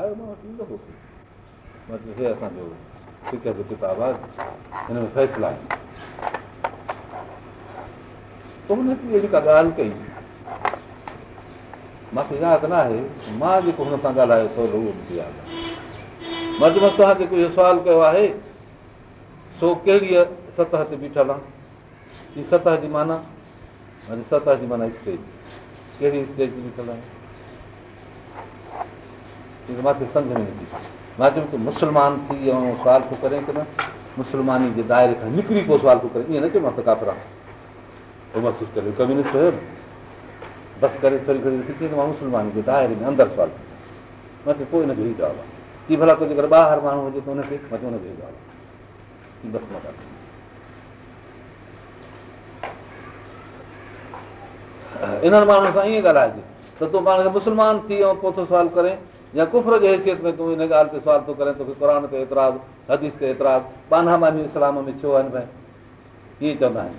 آيو مان وٽ ايندو مطلب هي اسان جو سڪ جو ڪتاب آهي هن ۾ فيصلا آهن پوءِ هن اهڙي ڪا ڳالهه ڪئي مون کي ياد نه آهي مان جيڪو هن سان ڳالهايو ٿورو اهو مون کي ياد آهي مرد مست توهان جيڪو اهو سوال ڪيو آهي سو ڪهڙي سطح تي بيٺل آهي هيءَ سطح جي معنيٰ سطح جي معنيٰ اسٽيج ڪهڙي اسٽيج تي بيٺل آهي مون کي سمجهه ۾ نٿي مان چيم تون مسلمان ٿي ۽ سوال ٿو ڪري ڪه نه مسلماني جي دائري کان نڪري پوءِ سوال ٿو ڪري. ائين نه چيو مان ته ڪافرا پوءِ محسوس ڪري ڪميونسٽ هيو بس ڪري مان مسلمان جي دائري ۾ اندر سوال مون کي پوءِ هن جو ئي جواب آهي ڪه ڀلا اگر ٻاهر ماڻهو هجي ته هن کي مان هن جو ئي جواب آهي بس مان انهن ماڻهن سان ائين ڳالهائجي ته تون پاڻ کي مسلمان ٿي ۽ پوءِ ٿو سوال ڪري يا ڪفر جي حيثيت ۾ تون هن ڳالهه تي سوال ٿو ڪري توکي قر تي ايترا حديث تي ايترا بانا باني اسلام ۾ ڇو آهن ڀئي ائين چوندا آهن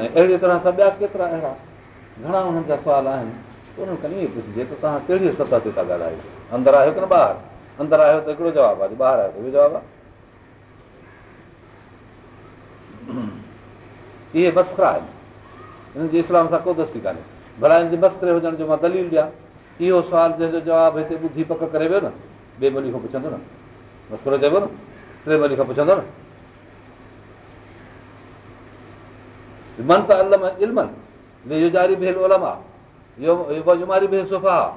۽ اهڙي طرح سان ٻيا ڪيترا اهڙا گهڻا هنن جا سوال آهن انهن کان ائين پڇجي ته توهان ڪهڙي سطح تي ٿا ڳالهايو اندر آهيو ڪه نه ٻاهر اندر آهيو ته هڪڙو جواب آهي ٻاهر آيو ته اهو جواب آهي اهي بسرا آهن هنن جي اسلام سان ڪو دوستي ڪانهي ڀلا هن جي بسري هجڻ جو مان دليل ڏيان اهو سوال جنهن جو جواب هتي ٻڌي پڪ ڪري ويو نه ٻئي ٻولي کان پڇندو نه. مسرو چئبو نه ٽي ٻولي کان پڇندو نه. من ته الم المن اهو جاري ڀيل اولم آهي ڀيل صفحا آهي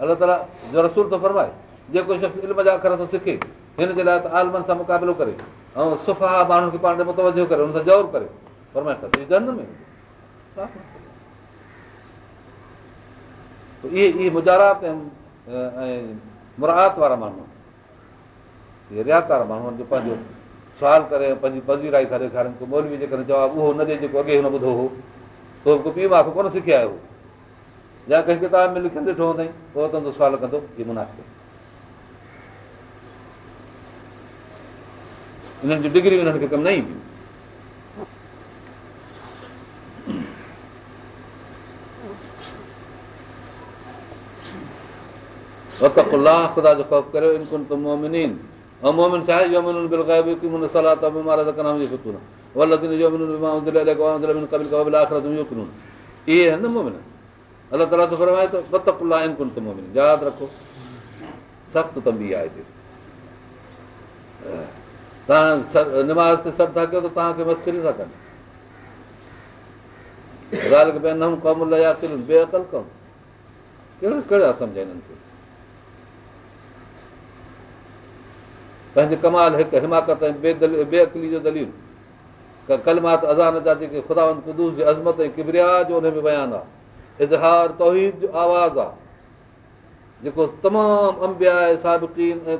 الله تالا جو رسول ٿو فرمائي جيڪو شخص علم جا اکر ٿو سکي هن جي لاءِ ته عالمن سان مقابلو ڪري ۽ صفحا ماڻهن کي پاڻ ڏي متوجو ڪري هن سان ضرور ڪري. فرمائي ته جن ۾ اهي اهي مجارات ۽ مرات وارا ماڻهو. اهي ريات وارا ماڻهو جو پنهنجو سوال ڪري پنهنجي پزيرائي ٿا ڏيکارن. ڪو مولوي جيڪڏهن جواب اهو نه ڏي جيڪو اڳي هن ٻڌو هو. تو ڪو پيءُ مان ڪونه سکيا آيو يا ڪنهن ڪتاب ۾ لکيل ڏٺو هوندئي پوءِ ته سوال ڪندو اهو مناف هنن جون ڊگري هنن کي ڪم نه اينديون توهان ڪيو ته توهان کي مسڪري ٿا ڪن ڪم بيئڪل ڪم ڪهڙو ڪهڙا سمجهه هنن کي پنهنجي ڪمال هڪ هماڪت ۽ دليل ڪلمات اذان جا جيڪي خدا ڪدوس جي عظمت ۽ ڪبريا جو هن ۾ بيان آهي اظهار توحيد جو آواز آهي جيڪو تمام امبيا آهي سابقين ۽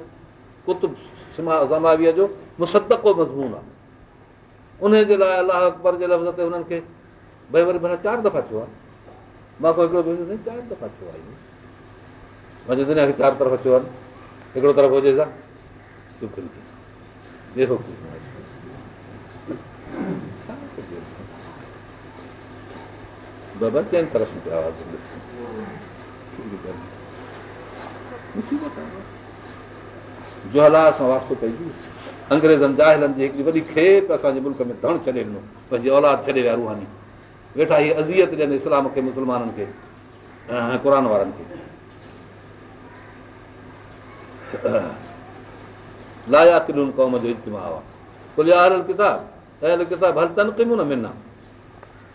قطب سماويءَ جو مسدڪو مضمون آهي ان جي لاءِ الله اڪبر جي لفظ تي هنن کي ڀئي وري چار دفعا ٿيو آهي مان ڪو هڪڙو چار دفعا ٿيو آهي منهنجي دنيا کي چار طرف ٿيو آهي هڪڙو طرف هجي ڇا انگريزن جاهلن جي هڪڙي وڏي کيپ اسان جي ملڪ ۾ ڌڻ ڇڏي ڏنو پنهنجي اولاد ڇڏي ويا روحاني ويٺا هيءَ اذيت ڏين اسلام کي مسلمانن کي ۽ قر وارن کي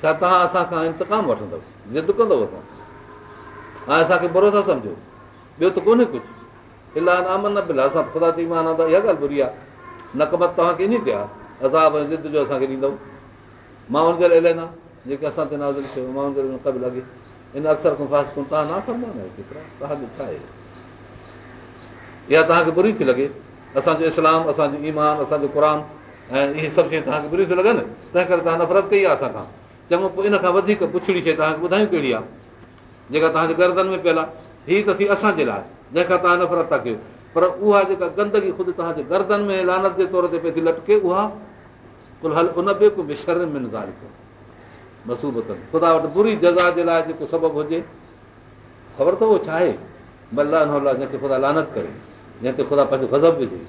ڇا توهان اسان کان انتڪام وٺندؤ ضد ڪندؤ اسان ۽ اسان کي برو ٿا سمجهو ٻيو ته ڪونهي ڪجهه خدا اها ڳالهه بري آهي نڪمت توهان کي ان تي آهي عذاب ۽ ضد جو اسان کي ڏيندؤ ماڻهن جي لاءِ اها توهان کي بري ٿي لڳي اسان جو اسلام اسان جو ايمان اسان جو قر ۽ اهي سڀ شيون توهان کي بري ٿيون لڳن تنهن ڪري توهان نفرت ڪئي آهي اسان کان. چڱو پوءِ ان کان وڌيڪ پڇڙي شيءِ توهان کي ٻڌايون ڪهڙي آهي؟ جيڪا توهان جي گردن ۾ پيل آهي هيءَ ته ٿي اسان جي لاءِ جنهن کان توهان نفرت ٿا ڪيو. پر اها جيڪا گندگي خود توهان جي گردن ۾ لعنت جي طور تي پئي ٿي لٽڪي اها ڪل هل ان به ڪو به شر ۾ خدا وٽ بري جزا جي لاءِ جيڪو سبب هجي خبر اٿو اهو ڇا آهي؟ ملا جنهن کي خدا لعنت ڪري جنهن تي خدا پنهنجو غضب وجهي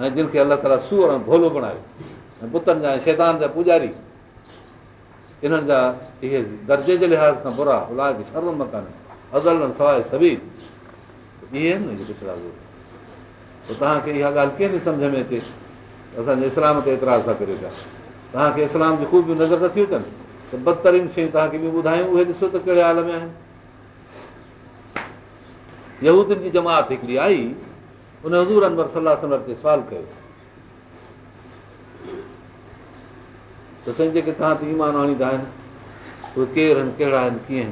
۽ جن کي الله تالا سوئر ۽ ڀولو بڻايو ۽ پتن جا ۽ شيطان جا پوڄاري انهن جا اهي درجي جي لحاظ سان برا عدل سواءِ پوءِ توهان کي اها ڳالهه ڪيئن ٿي سمجهه ۾ اچي اسان جي اسلام تي ايترا ٿا ڪريو پيا توهان کي اسلام جي خوبيون نظر نٿيون اچن ته بدترين شيون توهان کي به ٻڌايون اهي ڏسو ته ڪهڙي حال ۾ آهن يهودين جي جماعت هڪڙي آئي ان حضور انور صلاح سلر تي سوال ڪيو. ته سائين جيڪي توهان تي ايمان آڻيندا آهن اهي ڪير آهن ڪهڙا آهن ڪيئن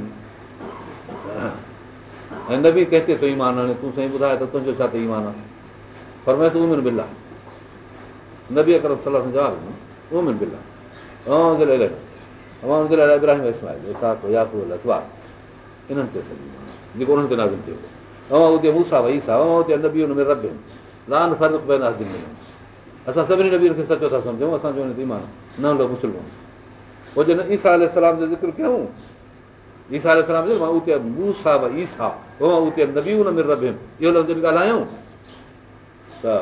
آهن؟ ۽ نه به ڪنهن تي ٿو ايمان آڻي؟ تون سائين ٻڌائي ته تنهنجو ڇا ته ايمان آهي؟ پر مين ته عمر بل به اگر صلاح جواب عمر بل آهي ابراهيم اسمائل انهن تي جيڪو انهن تي ٿيو اسان سڀني کي سچو ٿا سمجهون اسان جو ايسا ڪيون ايسا ڳالهايون ته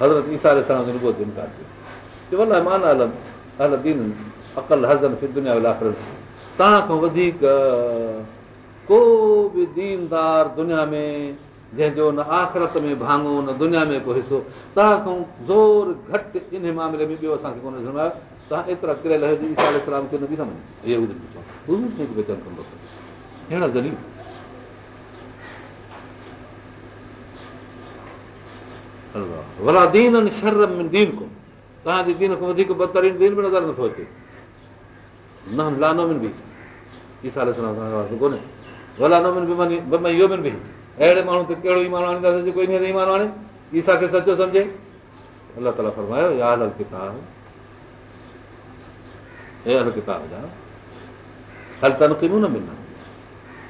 حضرت ايسا توهان کان وڌيڪ ڪو به ديندار دنيا ۾ جنهن جو نه آخرت ۾ ڀاڱو نه دنيا ۾ ڪو حصو توهان کان زور گهٽ ان معاملي ۾ ٻيو اسان کي ڪونه ڏسڻو توهان ايترا ڪريل ايسا کي نه به سمجهو اهڙا زريب ڀلا دين شر ۾ دين ڪونه توهان جي دين کان وڌيڪ بدترين دين به نظر نٿو اچي. نه لانو به ڪونهي ڀلا اهو به اهڙي ماڻهو تي ڪهڙو ايمان آڻينداسين جيڪو ان ايمان آڻي ايسا کي سچو سمجهي الله تالا فرمايو يا هل ڪتاب هل تنقيمون نه ملندا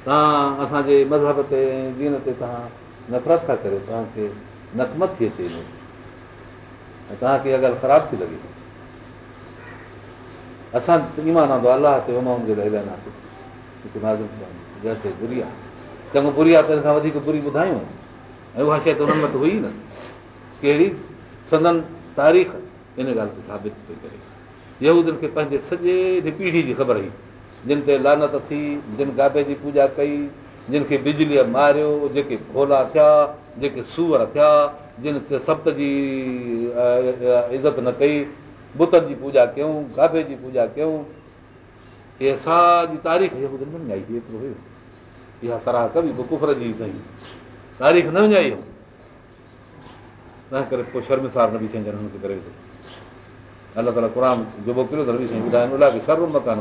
توهان اسان جي مذهب تي دين تي توهان نفرت ٿا ڪريو توهان کي نڪمت ٿي اچي ۽ توهان کي اها ڳالهه خراب ٿي لڳي اسان ايمان آندو الله تي امائن جي لاءِ جنهن کي بري آهي چڱو بري آهي ته هن کان وڌيڪ بري ٻڌايون. ۽ اها شيءِ ته هنن وٽ هئي نه. ڪهڙي؟ سندن تاريخ ان ڳالهه کي ثابت پئي ڪري. يودين کي پنهنجي سڄي پيڙهي جي خبر هئي. جن تي لعنت ٿي جن گابي جي پوڄا ڪئي جن کي بجليءَ ماريو جيڪي ڀولا ٿيا جيڪي سوئر ٿيا جن سپت جي عزت نه ڪئي بتن جي پوڄا ڪيون گابي جي پوڄا ڪيون اها ساڄي تاريخ هيو. اها ڪفر جي صحيح تاريخ نه وڃائي تنهن ڪري پوءِ شرمسار نبي سائين هن کي ڪري جو ٻڌائين الائي سرو مڪان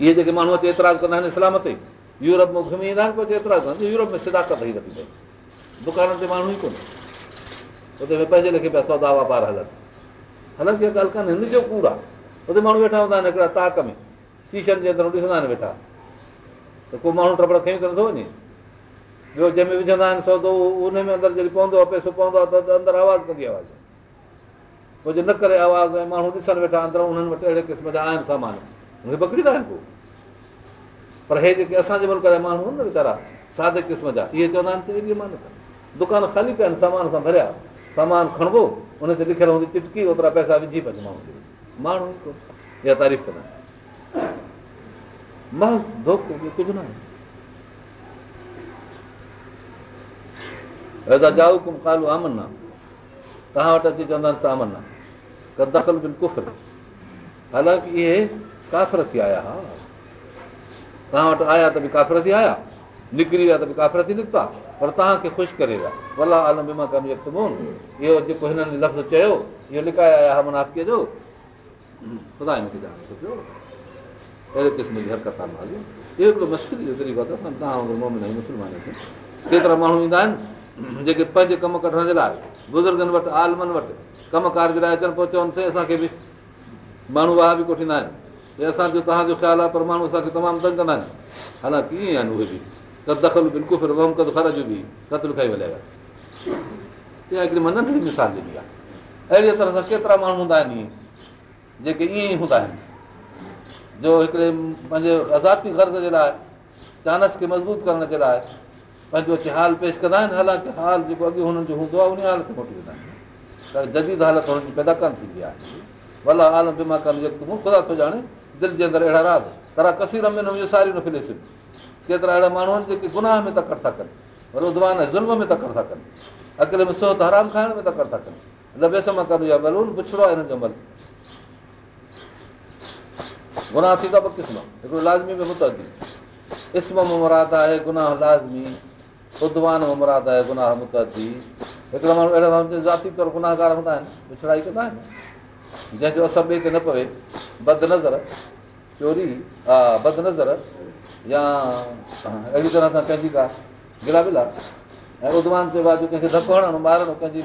اهي جيڪي ماڻهو ڪندا آهن اسلام تي يورپ ۾ گهمي ايندا آهن يورپ ۾ سداڪت دڪانن تي ماڻهو ئي ڪونهي. اتي پنهنجي ليکي پيا سودا واپار هلن. اها ڳالهه ڪانهي هن جو ڪوڙ آهي اتي ماڻهو ويٺا هوندا آهن هڪڙا تاڪ ۾ شيشن جي اندر ڏسندا آهن ويٺا ته ڪو ماڻهو ٽپڙ کئي ته نٿو وڃي ٻيو جنهن ۾ وجهندا آهن سودو ان ۾ اندر جڏهن پوندو آهي پئسو پوندو آهي ته اندر آواز ڪندي آواز جي نه ڪري آواز ماڻهو ڏسن ويٺا اندر انهن وٽ اهڙي قسم جا آهن سامان ان کي پڪڙيندا آهن پوءِ پر هي جيڪي اسان جي ملڪ جا ماڻهو آهن نه ويچارا سادي قسم جا اهي چوندا آهن دڪان خالي پيا آهن سامان سان ڀريا سامان کڻبو ان تي لکيل هوندي چٽڪي اوترا پئسا وجهي ماڻهو ماڻهو اها تعريف ڪندا آهن ڪجهه نه جائو ڪم ڪالو آمن آهي توهان وٽ اچي چوندا آهن ته دخل بن ڪفر حالانڪه اهي ڪافر ٿي آيا ها توهان وٽ آيا ته به ڪافر ٿي آيا نڪري ويا ته به ڪافر ٿي نڪتا پر توهان کي خوش ڪري ويا ڀلا عالم بيما ڪن اهو جيڪو هنن لفظ چيو اهو لڪائي آيا ها منافيءَ جو خدا هن کي ڄاڻي اهڙي قسم جي حرڪت آهي اهو هڪڙو مشڪل جو طريقو آهي توهان مسلمان ڪيترا ماڻهو ايندا آهن جيڪي پنهنجي ڪم ڪڍڻ جي لاءِ بزرگن وٽ عالمن وٽ ڪم ڪار جي لاءِ اچن پوءِ چون سائين اسان کي به ماڻهو واهه به ڪوٺيندا آهن اسان جو توهان جو خيال آهي پر ماڻهو اسان کي تمام تنگ ڪندا آهن حالانڪه ڪيئن آهن اهي به ته دخل بلڪل ڪد خرچ به ڪتل کائي وڃي هڪڙي مان ننڍڙي مثال ڏني آهي اهڙيءَ طرح سان ڪيترا ماڻهو هوندا آهن جيڪي ائين ئي هوندا آهن. جو هڪڙي پنهنجي آزادي گرز جي لاءِ چانس کي مضبوط ڪرڻ جي لاءِ پنهنجو اچي حال پيش ڪندا آهن حالانڪه حال جيڪو اڳي هنن جو هوندو آهي ان حال کي موٽي ويندا آهن. ته جديد حالت هنن جي پيدا ڪونه ٿيندي آهي. ڀلا جيڪو خدا ٿو ڄاڻي دل جي اندر اهڙا راز پر ڪسير ۾ ساري نه فلي سگهي ڪيترا اهڙا ماڻهو آهن جيڪي گناهه ۾ تڪڙ ٿا ڪن ردوان ظلم ۾ تڪڙ ٿا ڪن. اڪيلي ۾ سوت حرام کائڻ ۾ تڪڙ ٿا ڪن. لبيس مان ڪن يا بلون پڇڙو آهي هن جو عمل گناهه ٿيندا قسم. هڪڙو لازمي ۾ متدي اسم مراد آهي گناهه لازمي. ادوان مراد آهي گناهه متدي هڪڙا ماڻهو اهڙا ماڻهو ذاتي طور گناهگار هوندا آهن پڇڙائي ڪندا آهن. جنهن جو اثر ٻئي تي نه پوي بد نظر چوري ها بد نظر يا اهڙي طرح سان ڪنهن جي ڪا گلا ولا ۽ ادوان جي باجو ڪنهن کي ڌڪو هڻڻ مارڻ ڪنهن جي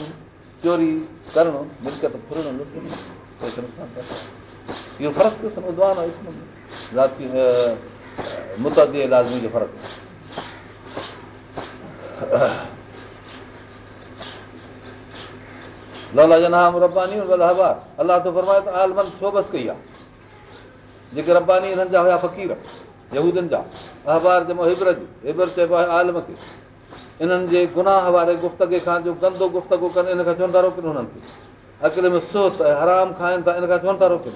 چوري ڪرڻ اهو فرق ادوان آهي ذاتي متدي لازمي جو فرق لالا جنا رباني هبار الله ته فرمائي ته عالمن ڇو بس ڪئي آهي جيڪي رباني هنن جا هئا فقير يهودن جا اهبار جمو هبر جي هبر چئبو آهي عالم کي انهن جي گناهه واري گفتگي کان جو گندو گفتگ ڪن ان کان چون ٿا روڪن هنن کي اڪيلي ۾ سوت حرام کائين ٿا ان کان چون ٿا روڪن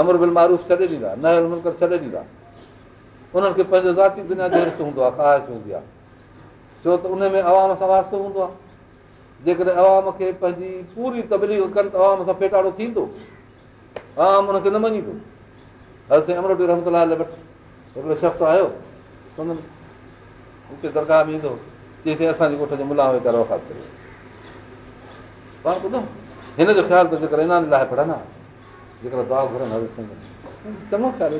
امر بل معروف ڇڏي ڏيندا نه ڇڏي ڏيندا. انهن کي پنهنجو ذاتي دنيا هوندو آهي خواهش هوندي آهي. ڇو ته ان ۾ عوام سان واستو هوندو آهي. جيڪڏهن عوام کي پنهنجي پوري تبليگ ڪن ته عوام سان پيٽاڙو ٿيندو. آوام هن کي نه مڃيندو. هر سائين امر به رحمت هڪڙو شخص آيو درگاهه ۾ ايندو چئي اسان جي ڳوٺ جو ملا ڪري. هن جو خيال ته جيڪر اڃان لاءِ پڙهن جيڪر دعا گهرن چڱو خيال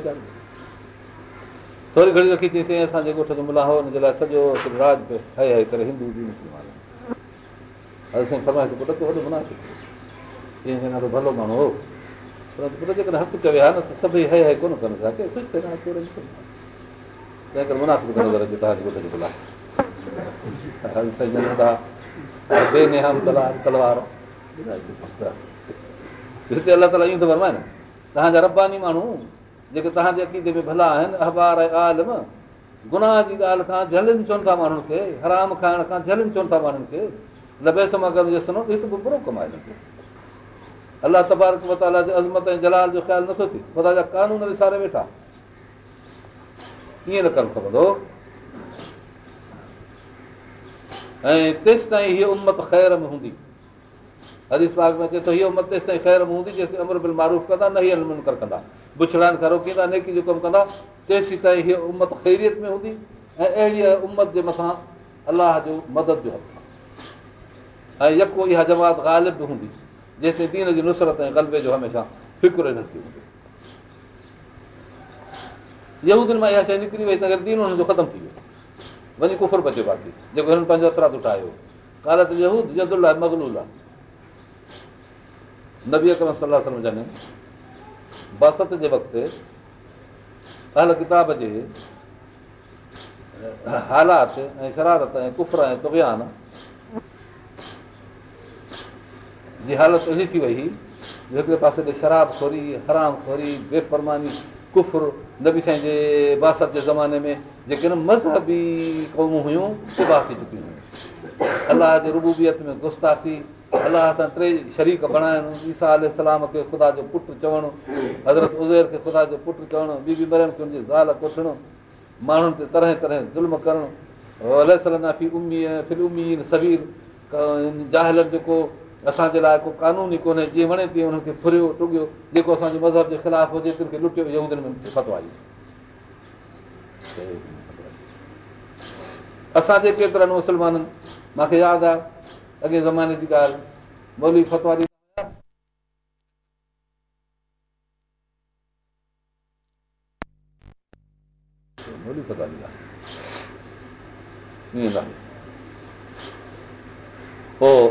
ٿوري گهڙي رکي ٿي سائين اسان جي ڳوٺ جو ملا هو هن جي لاءِ سڄو راج هئي هئي ڪري هندو جي مسلمان هر سائين فرمائي پٽ ته وڏو منافڪ ائين سائين ڏاڍو ڀلو ماڻهو هو پر پٽ جيڪڏهن حق چوي ها نه ته سڀئي هئي هئي ڪونه ڪن ٿا خوش ٿئي تنهن ڪري منافڪ نظر اچي توهان جي ڳوٺ جو ملا تلوار هتي الله تالا ائين ٿو فرمائي توهان جا رباني ماڻهو جيڪي توهان جي عقيدي ۾ ڀلا آهن اخبار ۽ عالم گناهه جي ڳالهه کان جهلن چون ٿا ماڻهن کي حرام کائڻ کان جهلن چون ٿا ماڻهن کي لبي سما جي سنو هڪ به برو ڪم آهي الله تبارڪ متالا جي عظمت ۽ جلال جو خيال نٿو ٿئي خدا جا قانون وساري ويٺا. ڪيئن نه ڪرڻ کپندو. ۽ تيس تائين هيءَ امت خير ۾ هوندي هريش باغ ۾ اچي ٿو هيءَ امت تيس تائين خير ۾ هوندي جيستائين امر بل معروف ڪندا نه هيءَ منڪر ڪندا. بڇڙائن کان روڪيندا نيڪي جو ڪم ڪندا تيس تائين هيءَ امت خيريت ۾ هوندي ۽ اهڙي امت جي مٿان الله جو مدد جو حق ۽ يڪو اها جماعت غالب به هوندي جيستائين دين جي نصرت ۽ غلبي جو هميشه فڪر نه ٿي هوندي. يهودين مان اها شيءِ نڪري وئي ته دين هن جو ختم ٿي ويو. وڃي ڪفر بچيو باقي جيڪو هنن پنهنجو اترا آهي مگلول آهي نبي اڪرم صلاح سمجهن بست جي وقت اهل ڪتاب جي حالات ۽ شرارت ۽ ڪفر ۽ تبيان جي حالت اهڙي ٿي وئي هڪڙي پاسي تي شراب خوري حرام خوري بيفرماني ڪفر نبي سائين جي باست جي زماني ۾ جيڪي نه مذهبي قومون هيون تباهه ٿي چڪيون هيون. الله جي ربوبيت ۾ گستاکي الله سان ٽي شريڪ بڻائڻ ايسا الارم کي خدا جو پٽ چوڻ حضرت ازير کي خدا جو پٽ چوڻ ٻي بي مريم کي هن جي زال ڪوٺڻ ماڻهن تي طرح طرح ظلم ڪرڻ. في امي فل امي سبير جاهلن جيڪو اسان جي لاءِ ڪو قانون ئي ڪونهي جيئن وڻي تيئن هنن کي ڦريو ٽگيو جيڪو اسان جي مذهب جي خلاف هجي تن لٽيو اهو ۾ فتوائي اسان جي ڪيترن مسلمانن مون کي ياد آهي اڳي زماني جي ڳالهه پوءِ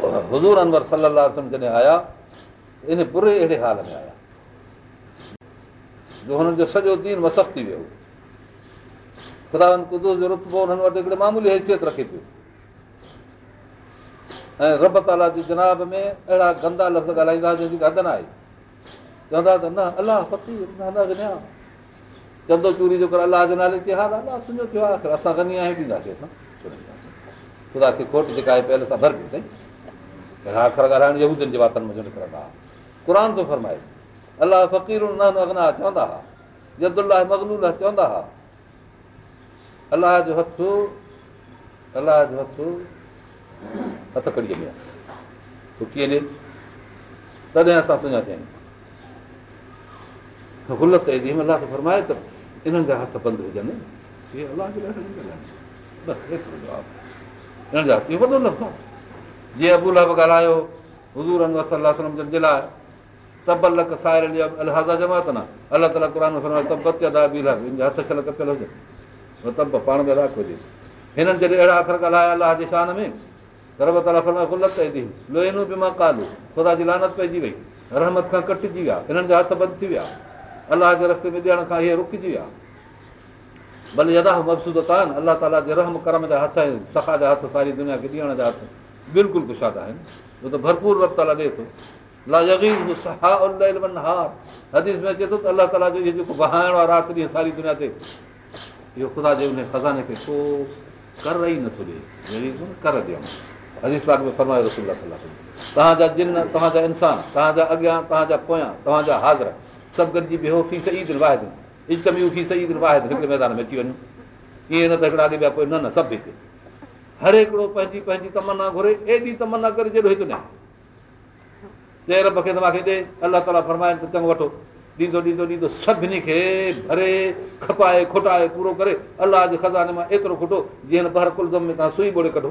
بري اهڙي حال ۾ آيا جو هنن جو سڄو دين مسف ٿي ويو. خدا معمولي حيثيت رکي پيو ۽ رب تالا جي جناب ۾ اهڙا گندا لفظ ڳالهائيندا جنهن جي حد نه آهي. چوندا ته نه الله فقير چندو چوري جو الله جي نالي تي ها الله سڃو ٿيو آهي اسان گني آهيون ڏينداسين اسان. خدا کي کوٽ جيڪا آهي پهلي سان ڀر ڏي سائين اکر ڳالهائڻ يودين جي واتن ۾ نڪرندا. هئا قر ٿو فرمائي الله فقير اگنا چوندا هئا يدلا مگلول چوندا هئا الله جو هٿ الله جو هٿ هٿ ڪڙهيءَ ۾ آهي ڪيئن ڏي تڏهن اسان سڃاتا آهيون غلط الله کي فرمائي ته انهن جا هٿ بند هجن بس ايترو جواب هنن جا اهو وڏو لفظ آهي جيئن ابولا به ڳالهايو حضور جن جي لاءِ تب لڪ ساهر الهازا جماعت نه الله تالا قر تبت هٿ ڇل ڪپيل هجن تب پاڻ ۾ راک هجي هنن جڏهن اهڙا اکر ڳالهايا الله جي شان ۾ رب تالا فرمائي غلط دي لوهنو به مان ڪالو خدا جي لعنت پئجي وئي رحمت کان ڪٽجي ويا هنن جا هٿ بند ٿي ويا الله جي رستي ۾ ڏيڻ کان اهي رڪجي ويا ڀلي يدا مبسود ڪانه الله تالا جي رحم ڪرم جا هٿ صفا جا هٿ ساري دنيا کي ڏيڻ جا هٿ بلڪل ڪشادا آهن اهو ته ڀرپور رب تالا ڏئي ٿو حديث ۾ اچي ٿو ته الله تالا جو اهو جيڪو بهائڻو آهي رات ڏينهن ساري دنيا تي اهو خدا جي ان کزاني کي ڪو ڪر ئي نٿو ڏئي ڪر ڏيڻ حديث پاڪ ۾ فرمايو رسول توهان جا جن توهان جا انسان توهان جا اڳيان توهان جا پويان توهان جا حاضر سڀ گڏجي بيهو في صحيح دل واحد اجتميون في صحيح دل واحد هڪڙي ميدان ۾ اچي وڃون ائين نه ته هڪڙا اڳي ٻيا پوءِ نه نه سڀ هتي هر هڪڙو پنهنجي پنهنجي تمنا گهري ايڏي تمنا ڪري جهڙو هڪ نه چئي رب کي توهان کي ڏي الله تالا فرمائن ته چڱو وٺو ڏيندو ڏيندو ڏيندو سڀني کي ڀري کپائي کٽائي پورو ڪري الله جي کزاني مان ايترو کٽو جيئن هر ڪلزم ۾ توهان سئي ٻوڙي ڪڍو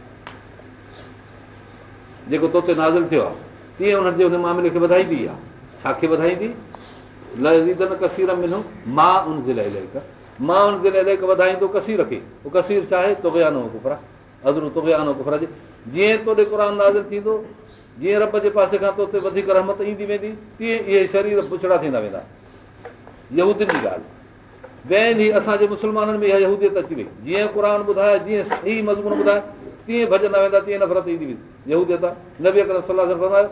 جيڪو طوطي نازل ٿيو آهي تيئن انهن جي هن معاملي کي وڌائيندي آهي. ڇاکي وڌائيندي؟ ڪسير منو مان ان جي لاءِ مان ان جي لاءِ وڌائيندو ڪسير کي. اهو ڪسير چاهي تگيانو ڪفرا. ادرو تگيانو ڪفرا. جي جيئن توڏي قر نازل ٿيندو جيئن رب جي پاسي کان طوطي وڌيڪ رحمت ايندي ويندي تيئن اهي شرير پڇڙا ٿيندا ويندا. يهودين جي ڳالهه. ٻين ئي اسان جي مسلمانن ۾ اها يهوديت اچي وئي. جيئن قر ٻڌائي جيئن صحيح مضمون ٻڌائي تيئن ڀڄندا ويندا تيئن نفرت ايندي ويندي. يهوديت آهي نبي اڪر صلاح فرمايو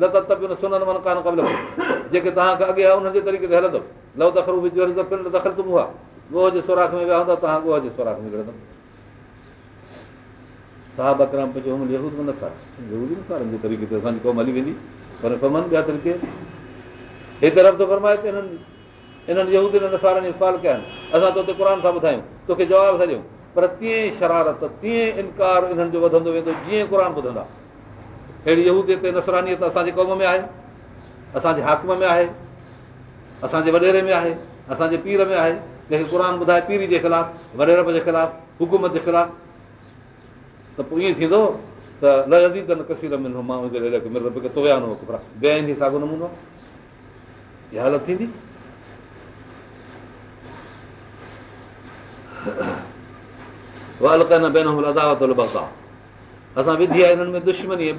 لت سنن من ڪانه قبل جيڪي توهان کي اڳي آهي انهن جي طريقي تي هلندو لو دخل دخل تم هئا ڳوه جي سوراک ۾ ويا هوندا توهان ڳوه جي سوراک ۾ وڙهندو صاحب اڪرام جي طريقي تي اسان جي قوم هلي ويندي. پر پمن ٻيا طريقي هي طرف ٿو فرمائي ته انهن انهن يهودي نسارن سوال ڪيا آهن. اسان ته هتي قر سان ٻڌايون توکي جواب ٿا ڏيون پر تيئن شرارت تيئن انڪار انهن جو وڌندو ويندو جيئن قر ٻڌندا. اهڙي يهودي تي نسرانيت اسان جي قوم ۾ آهي اسان جي حاڪم ۾ آهي اسان جي وڏيري ۾ آهي اسان جي پير ۾ آهي جنهن کي قر ٻڌائي پيري جي خلاف وڏيرپ جي خلاف حڪومت جي خلاف. ته پوءِ ائين ٿيندو ته نه ڪسير ملندو ماڻهو ٻيا ساڳيو نمونو اها حالت ٿيندي اسان وڌي آهي دشمني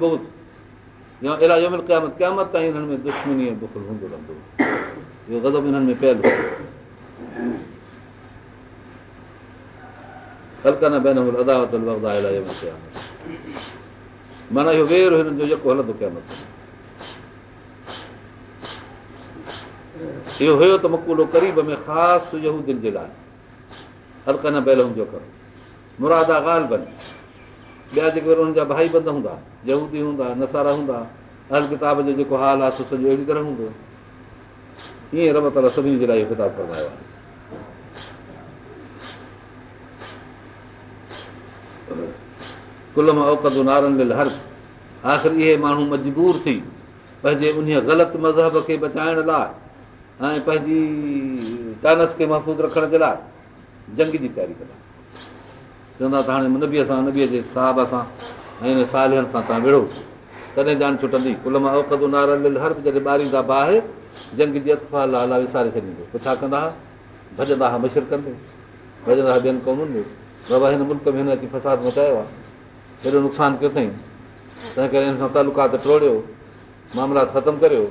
معنيٰ اهو وير هنن جو جيڪو هلندو اهو هيو ته مڪولو مرادا ڳالهه ٻيا جيڪي وري هن جا ڀائي بند هوندا ضروري هوندا نسارا هوندا هر ڪتاب جو جيڪو حال آهي سڄو اهڙي طرح هوندو. ائين رب تالا سڀني جي لاءِ اهو ڪتاب فرمايو آهي. ڪل مان اوقدو نارن هر آخر اهي ماڻهو مجبور ٿي پنهنجي ان غلط مذهب کي بچائڻ لاءِ ۽ پنهنجي تانس کي محفوظ رکڻ جي لاءِ جنگ جي تياري ڪندا چوندا ته هاڻي نبيءَ سان نبيءَ جي صاحب سان ۽ هن سالين سان توهان وڙهو تڏهن جان ڇٽندي ڪل مان اوقدو نارن هر جڏهن ٻاريندا باهه جنگ جي اتفا لالا وساري ڇڏيندو پوءِ ڇا ڪندا هئا ڀڄندا هئا مشر ڪندي ڀڄندا هئا ٻين قومن ۾ بابا هن ملڪ ۾ هن اچي فساد مچايو آهي هيڏو نقصان ڪيو اٿئي تنهن ڪري هن سان تالڪات ٽوڙيو ماملات ختم ڪريو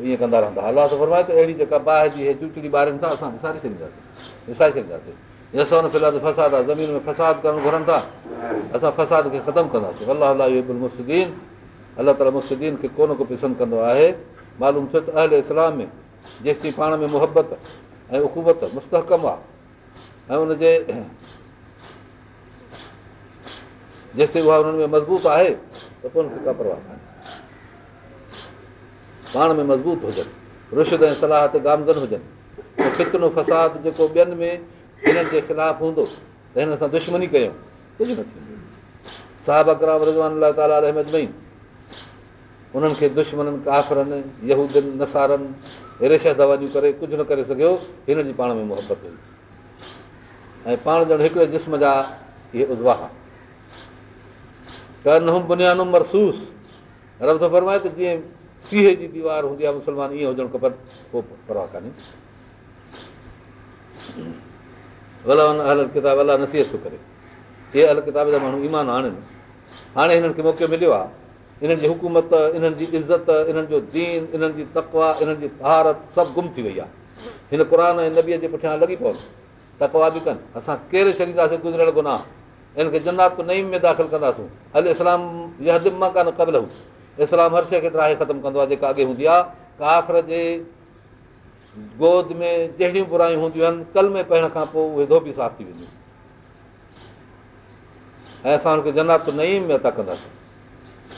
ائين ڪندا رهندا الله ته فرمائي ته اهڙي جيڪا باهه جي چوچڙي ٻارن ٿا اسان وساري ڇڏينداسين وساري ڇڏينداسين يسن في الحال فساد آهي زمين ۾ فساد ڪرڻ گهرن ٿا اسان فساد کي ختم ڪنداسين الله الله اهو مستدين الله تالا مستدين کي ڪونه ڪو پسند ڪندو آهي معلوم ٿيو ته اهل اسلام ۾ جيستائين پاڻ ۾ محبت ۽ اکوبت مستهڪم آهي ۽ ان جي جيستائين اها انهن ۾ مضبوط آهي ته پوءِ ڪانهي پاڻ ۾ مضبوط هجن رشد ۽ صلاح تي گامزن هجن فتنو فساد جيڪو ٻين ۾ هنن جي خلاف هوندو ته هن سان دشمني ڪيون. ڪجهه نه ٿيندو. صاحب اڪرام رضوان الله تالا مجمئي انهن کي دشمنن ڪافرن يهودن نسارن ريشا دوانيون ڪري ڪجهه نه ڪري سگهيو هن جي پاڻ ۾ محبت هئي. ۽ پاڻ ڄڻ هڪڙي جسم جا اهي عضوا هئا. بنيانم مرسوس. رب ٿو فرمائي ته جيئن سيهي جي ديوار هوندي آهي مسلمان ائين هجڻ کپن پوءِ پرواهه ڪانهي ال ڪتاب الله نصيحت ٿو ڪري. اهي ال ڪتاب جا ماڻهو ايمان آڻن. هاڻي هنن کي موقعو مليو آهي. انهن جي حڪومت انهن جي عزت انهن جو دين انهن جي تڪوا انهن جي طهارت سڀ گم ٿي وئي آهي. هن قر ۽ نبيءَ جي پٺيان لڳي پون. تڪوا به ڪن. اسان ڪير ڇڏينداسين گذريل گناهه هن کي جنات نئيم ۾ داخل ڪنداسين. هل اسلام اها مان ڪانه قبل هو. اسلام هر شيءِ کي ڊراهي ختم ڪندو آهي جيڪا اڳي هوندي آهي. ڪافر جي گود ۾ جهڙيون برايون هونديون آهن ڪل ۾ پڙهڻ کان پوءِ اهي ڌوٻي صاف ٿي وينديون. ۽ اسان هن کي جنات نئيم ۾ عطا ڪنداسين.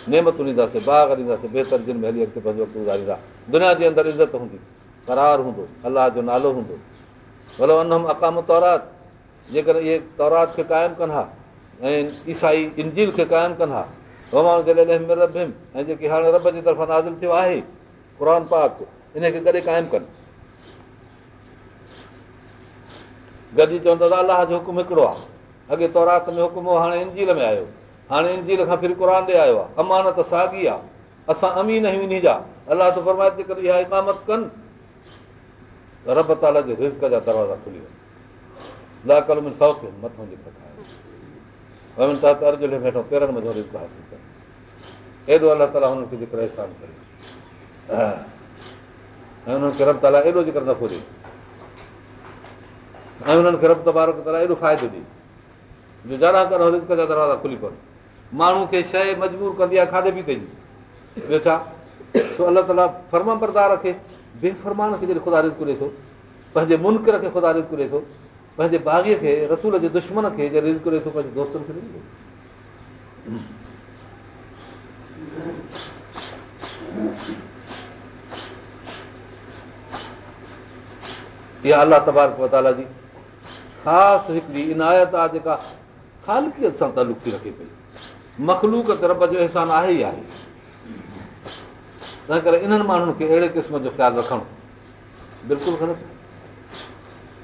نيمتون ڏينداسين باغ ڏينداسين بهتر جن ۾ هلي اڳتي پنهنجو وقت گذاريندا دنيا جي اندر عزت هوندي ڪرار هوندو الله جو نالو هوندو. ڀلو انم اڪام تورات جيڪر اهي تورات کي قائم ڪن ها ۽ عيسائي انجيل کي قائم ڪن ها ۽ جيڪي هاڻي رب جي طرفان نازل ٿيو آهي قر پاڪ ان کي ڪڏهن قائم ڪن گڏ چوندا ته الله جو حڪم هڪڙو آهي. اڳي تورات ۾ حڪم هو هاڻي انجيل ۾ آيو. هاڻي انجيل کان ڦر تي آيو آهي. امانت ساڳي آهي. اسان امين آهيون ان جا. الله ته امامت ڪن. رب تالا جي رزڪ جا دروازا کلي وڃن الله تالا هنن کي جيڪر احسان ڪري ۽ انهن کي رب تالا ايڏو جيڪر نفعو ڏي ۽ انهن کي رب تبارڪ تالا ايڏو فائدو ڏي جو ذرا ڪر جا دروازا کلي پون ماڻهو کي شيءِ مجبور ڪندي آهي کاڌي پيتي جي ٻيو ڇا الله تالا فرما بردار کي بيفرمان کي جڏهن خدا ٿو پنهنجي منڪر کي خدا پنهنجي باغيءَ کي رسول جي دشمن کي جڏهن رز ڏي ٿو پنهنجي دوستن کي اها الله تبارڪ تالا جي خاص هڪڙي عنايت آهي جيڪا خالڪيت سان تعلق ٿي رکي پئي. مکلوڪ طرف جو احسان آهي ئي آهي. تنهن ڪري انهن ماڻهن کي اهڙي قسم جو خيال رکڻ بلڪل گهڻي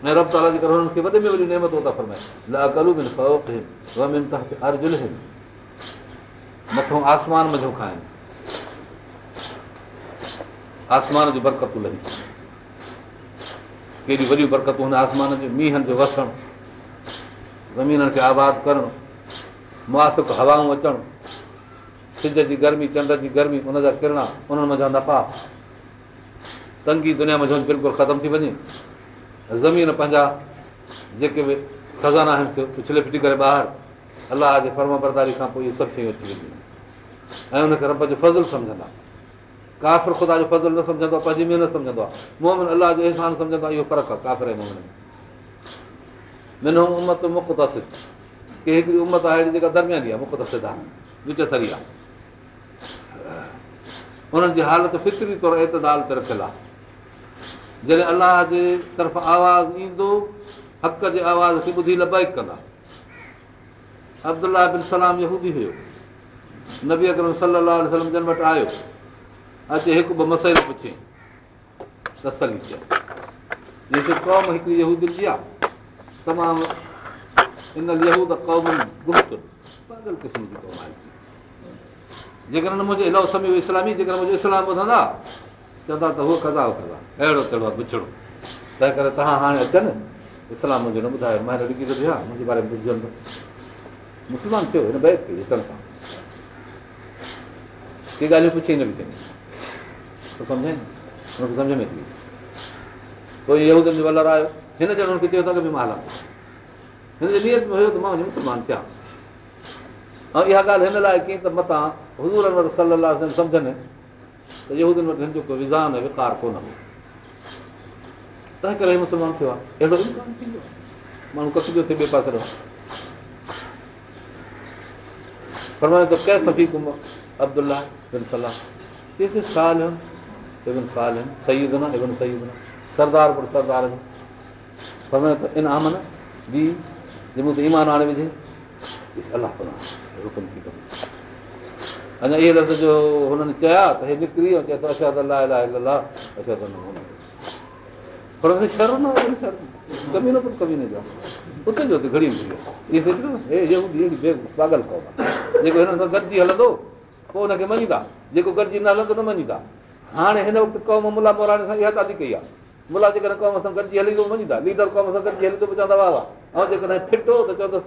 ۽ رب تالا جي ڪري هنن کي وڏي ۾ وڏي نيمتون ٿا فرمائي مٿان آسمان مزو کائين. آسمان جي برڪتون لهي ڪيڏيون وڏيون برڪتون هن آسمان جي مينهن جو وسڻ زمينن کي آباد ڪرڻ مئافڪ هوائون اچڻ سج جي گرمي چنڊ جي گرمي ان جا ڪرڻا انهن مزا نفا. تنگي دنيا ۾ بلڪل ختم ٿي وڃي. زمين پنهنجا جيڪي به کزانا آهن اڇلي ڦٽي ڪري ٻاهر الله جي فرم برداري کان پوءِ اهي سڀ شيون اچي وينديون. ۽ هن کي رب جو فضل سمجهندا ڪافر خدا جو فضل نه سمجهندو آهي پنهنجي محنت سمجهندو آهي. محمد الله جو احسان سمجهندو آهي اهو فرق آهي ڪافر ۽ محمد منو امت مختسف ڪه هڪڙي امت آهي جيڪا درمياني آهي مقدس سڌا وچ ٿري آهي. انهن جي حالت فڪري طور ايتدال تي رکيل آهي. جڏهن الله جي طرف آواز ايندو حق جي آواز کي ٻڌي لبائڪ ڪندا. ابدلا سلام يهودي هيو. نبي اڪرم صلاح جن وٽ آيو اچي هڪ ٻه مسئلو پڇي تسلي چئي قوم هڪڙي يهودي جي آهي تمام ان يهود قوم پاڳل قسم جي قوم آهي جيڪڏهن منهنجي الائو سمي اسلامي جيڪڏهن منهنجو اسلام ٻڌندا چوندا ته اهو ڪدا ڪدا اهڙو ڪهڙو آهي بڇڙو تنهن ڪري توهان هاڻي اچن اسلام منهنجو نه ٻڌايو مان رڪي ٿو ٿيا منهنجي باري ۾ ٻڌجن مسلمان ٿيو هن بيت ڪئي اچن سان ڪي ڳالهيون پڇي نه به چئي سمجهائي؟ هن کي سمجهه ۾ ٿي پوءِ اهو ولر آيو هن چيو هن کي چيو ته به مان هلان هن جي نيت ۾ هيو ته مان وڃي مسلمان ٿيان ۽ اها ڳالهه هن لاءِ ڪيئن ته متان هزورن وٽ صلاح سمجهن. ته يهودين وٽ هن جو ڪو وزان ۽ وڪار ڪونه هو تنهن ڪري مسلمان ٿيو آهي اهڙو امڪان ٿيندو آهي ماڻهو ڪسجو ٿئي ٻئي پاسي رهو. فرمايو ته ڪنهن ڦڦي ڪم ابدلا صلاح؟ ڪيتري سال ابن سال آهن صحيح نه ابن صحيح نه سردار پٽ سردار فرمايو ته ان آمن به جي مون ته ايمان آڻي وجهي الله حڪم ٿي ڪندو اڃا اهي لفظ جو هنن چيا ته هي نڪري ۽ چئي ٿو اشا ته الله الله الله اشا ته پر شرم ڪمي نه پٽ ڪمي نه جا اتي جو گهڙي ٿي ويو اهي پاڳل ڪوم آهي جيڪو هن سان گڏجي هلندو پوءِ هن کي مڃيندا جيڪو گڏجي نه هلندو نه مڃيندا هاڻي هن وقت قوم ملا موراڻي سان اها تادي ڪئي آهي. ملا جيڪڏهن قوم سان گڏجي هليندو مڃيندا ليڊر قوم سان گڏجي هليندو به چوندا واهه واهه. ۽ جيڪڏهن ڦٽو ته چوندس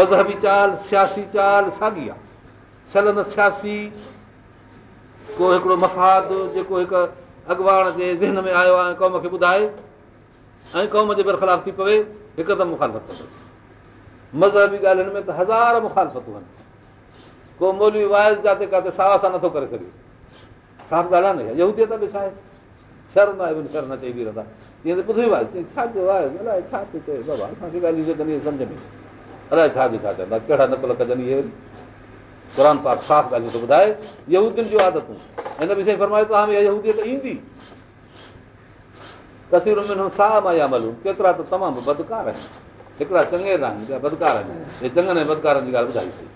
مذهبي چال سياسي چال ساڳي آهي. سلن سياسي ڪو هڪڙو مفاد جيڪو هڪ اڳواڻ جي ذهن ۾ آيو آهي قوم کي ٻڌائي ۽ قوم جي برخلاف ٿي پوي هڪدم مکالفت مذهبي ڳالهين ۾ ته هزار مکالفتون آهن ڪو مولي وائيز جاتي ڪاٿي ساوا سان نٿو ڪري سگهي صاف ڳالهه آهي نه يوديت به ڇا آهي شرم آهي شر نه چئي به رهندا ائين ته ٻڌو آهي ڇا چيو آهي الائي ڇا ٿو چئي بابا اسان کي ڳالهيون سمجهه ۾ الائي ڇا به ڇا چوندا ڪهڙا نقل ڪجن اهي قر پاڪ صاف ڳالهيون ٿو ٻڌائي يودين جون عادتون هن به سائين فرمايو توهان ۾ يوديت ايندي ڪسير ۾ ساهه مان يا ملون ڪيترا ته تمام بدڪار آهن هڪڙا چڱي آهن ٻيا بدڪار آهن هي چڱن ۽ بدڪارن جي ڳالهه ٻڌائيسين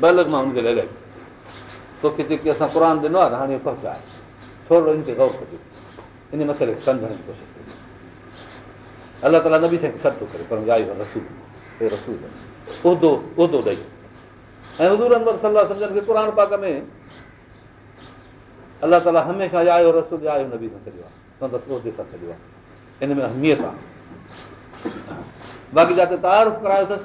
بلگ مان هن جي لاءِ توکي جيڪي اسان قر ڏنو آهي نه هاڻي فرق آهي ٿورو ان تي گور ڪجي ان مسئلي کي سمجهڻ جي ڪوشش ڪجي الله تالا نبي سائين کي سڏ ٿو ڪري پر ڳائي رسول هي رسول عهدو عهدو ڏيئي ۽ صلاح سمجهن کي قر پاڪ ۾ الله تالا هميشه آيو رسول آيو نبي سان سڄو آهي سندس عهدي سان سڄو آهي هن ۾ اهميت آهي باقي جتي تعريف ڪرايو اٿس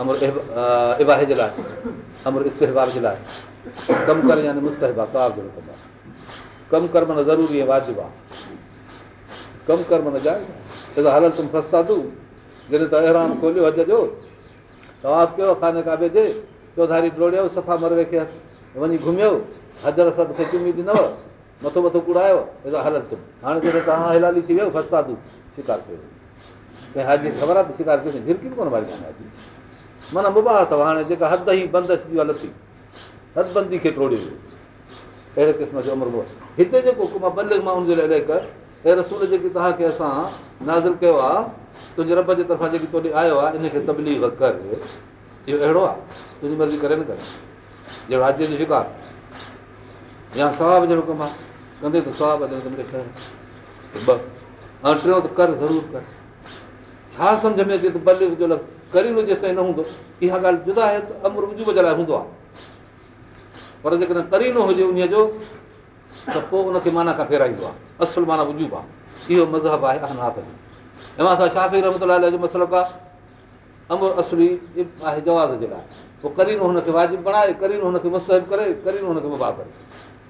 امر اباهي جي لاءِ امر استيهباب جي لاءِ ڪم ڪر معنيٰ ضروري ۽ واجب آهي ڪم ڪر معنيٰ جائي. هلن تم فستا تون جڏهن ته اهرام کوليو هج جو. طواف ڪيو کاني ڪابي جي. چوڌاري ٽوڙيو صفا مروي کي وڃي گهميو هزر سد کي چمي ڏنو مٿو مٿو ڪڙايو. هلن تم. هاڻي جڏهن توهان هلالي ٿي ويو تون شڪار ڪيو. هاجي خبر آهي ته شڪار ڪيو. جهرڪي به ڪونه واري معنيٰ مبا اٿو هاڻي جيڪا حد ئي بند جي لٿي. حدبندي کي ٽوڙيو ويو. اهڙي قسم جو امر هتي جيڪو مان بند مان هن جي لاءِ هي رسول جيڪي توهان کي اسان نازل ڪيو آهي تنهنجي رب جي طرفان جيڪي توڏي آيو آهي ان کي تبليگ ڪر. اهو اهڙو آهي تنهنجي مرضي ڪري نه ڪري. جهڙو راجيه جو شڪار. يا ثواب جهڙو ڪم آهي ڪندي ته ثواب ٽيون ته ڪر ضرور ڪر. ڇا سمجهه ۾ اچي ته ڀلي جو ڪري نه جيستائين نه هوندو. اها ڳالهه جدا آهي ته امر اجوب جي لاءِ هوندو آهي. پر جيڪڏهن ڪري نه هجي ان جو ته پوءِ ان کي معنيٰ کان فيرائيندو آهي. اصل معنيٰ اجوب آهي. اهو مذهب آهي ۽ اسان شافي رحمت جو مسئلو آهي امر اصلي آهي جواز جي لاءِ. پوءِ ڪري نه هن کي واجب بڻائي ڪري نه هن کي مستهب ڪري ڪري نه هن کي مباهه ڪري.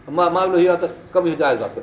مان معاملو اهو آهي ته ڪم جائز آهي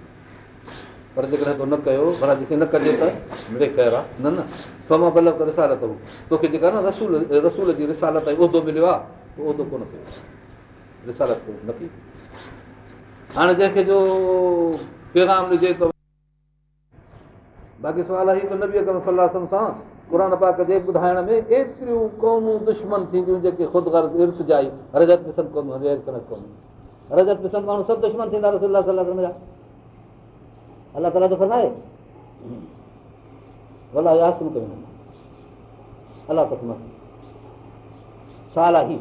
پر جيڪڏهن تون نه ڪيو ڀلا جيڪي نه ڪجي ته ڪير آهي نه. نه هو. توکي جيڪا نه رسول رسول جي رسالت عهدو مليو آهي عهدو ڪونه ڪيو رسالت نه ٿي. هاڻي جنهن کي جو پيگام باقي سوال ئي صلاح سان قر پاڪ جي ٻڌائڻ ۾ ايتريون قومون دشمن ٿينديون جيڪي خود ارت جائي رجت پسند قوميون رجت پسند ماڻهو سڀ دشمن ٿيندا رسول جا الله تالا ته فرمائي ڀلا ياسون ڪيون الله ته سال آهي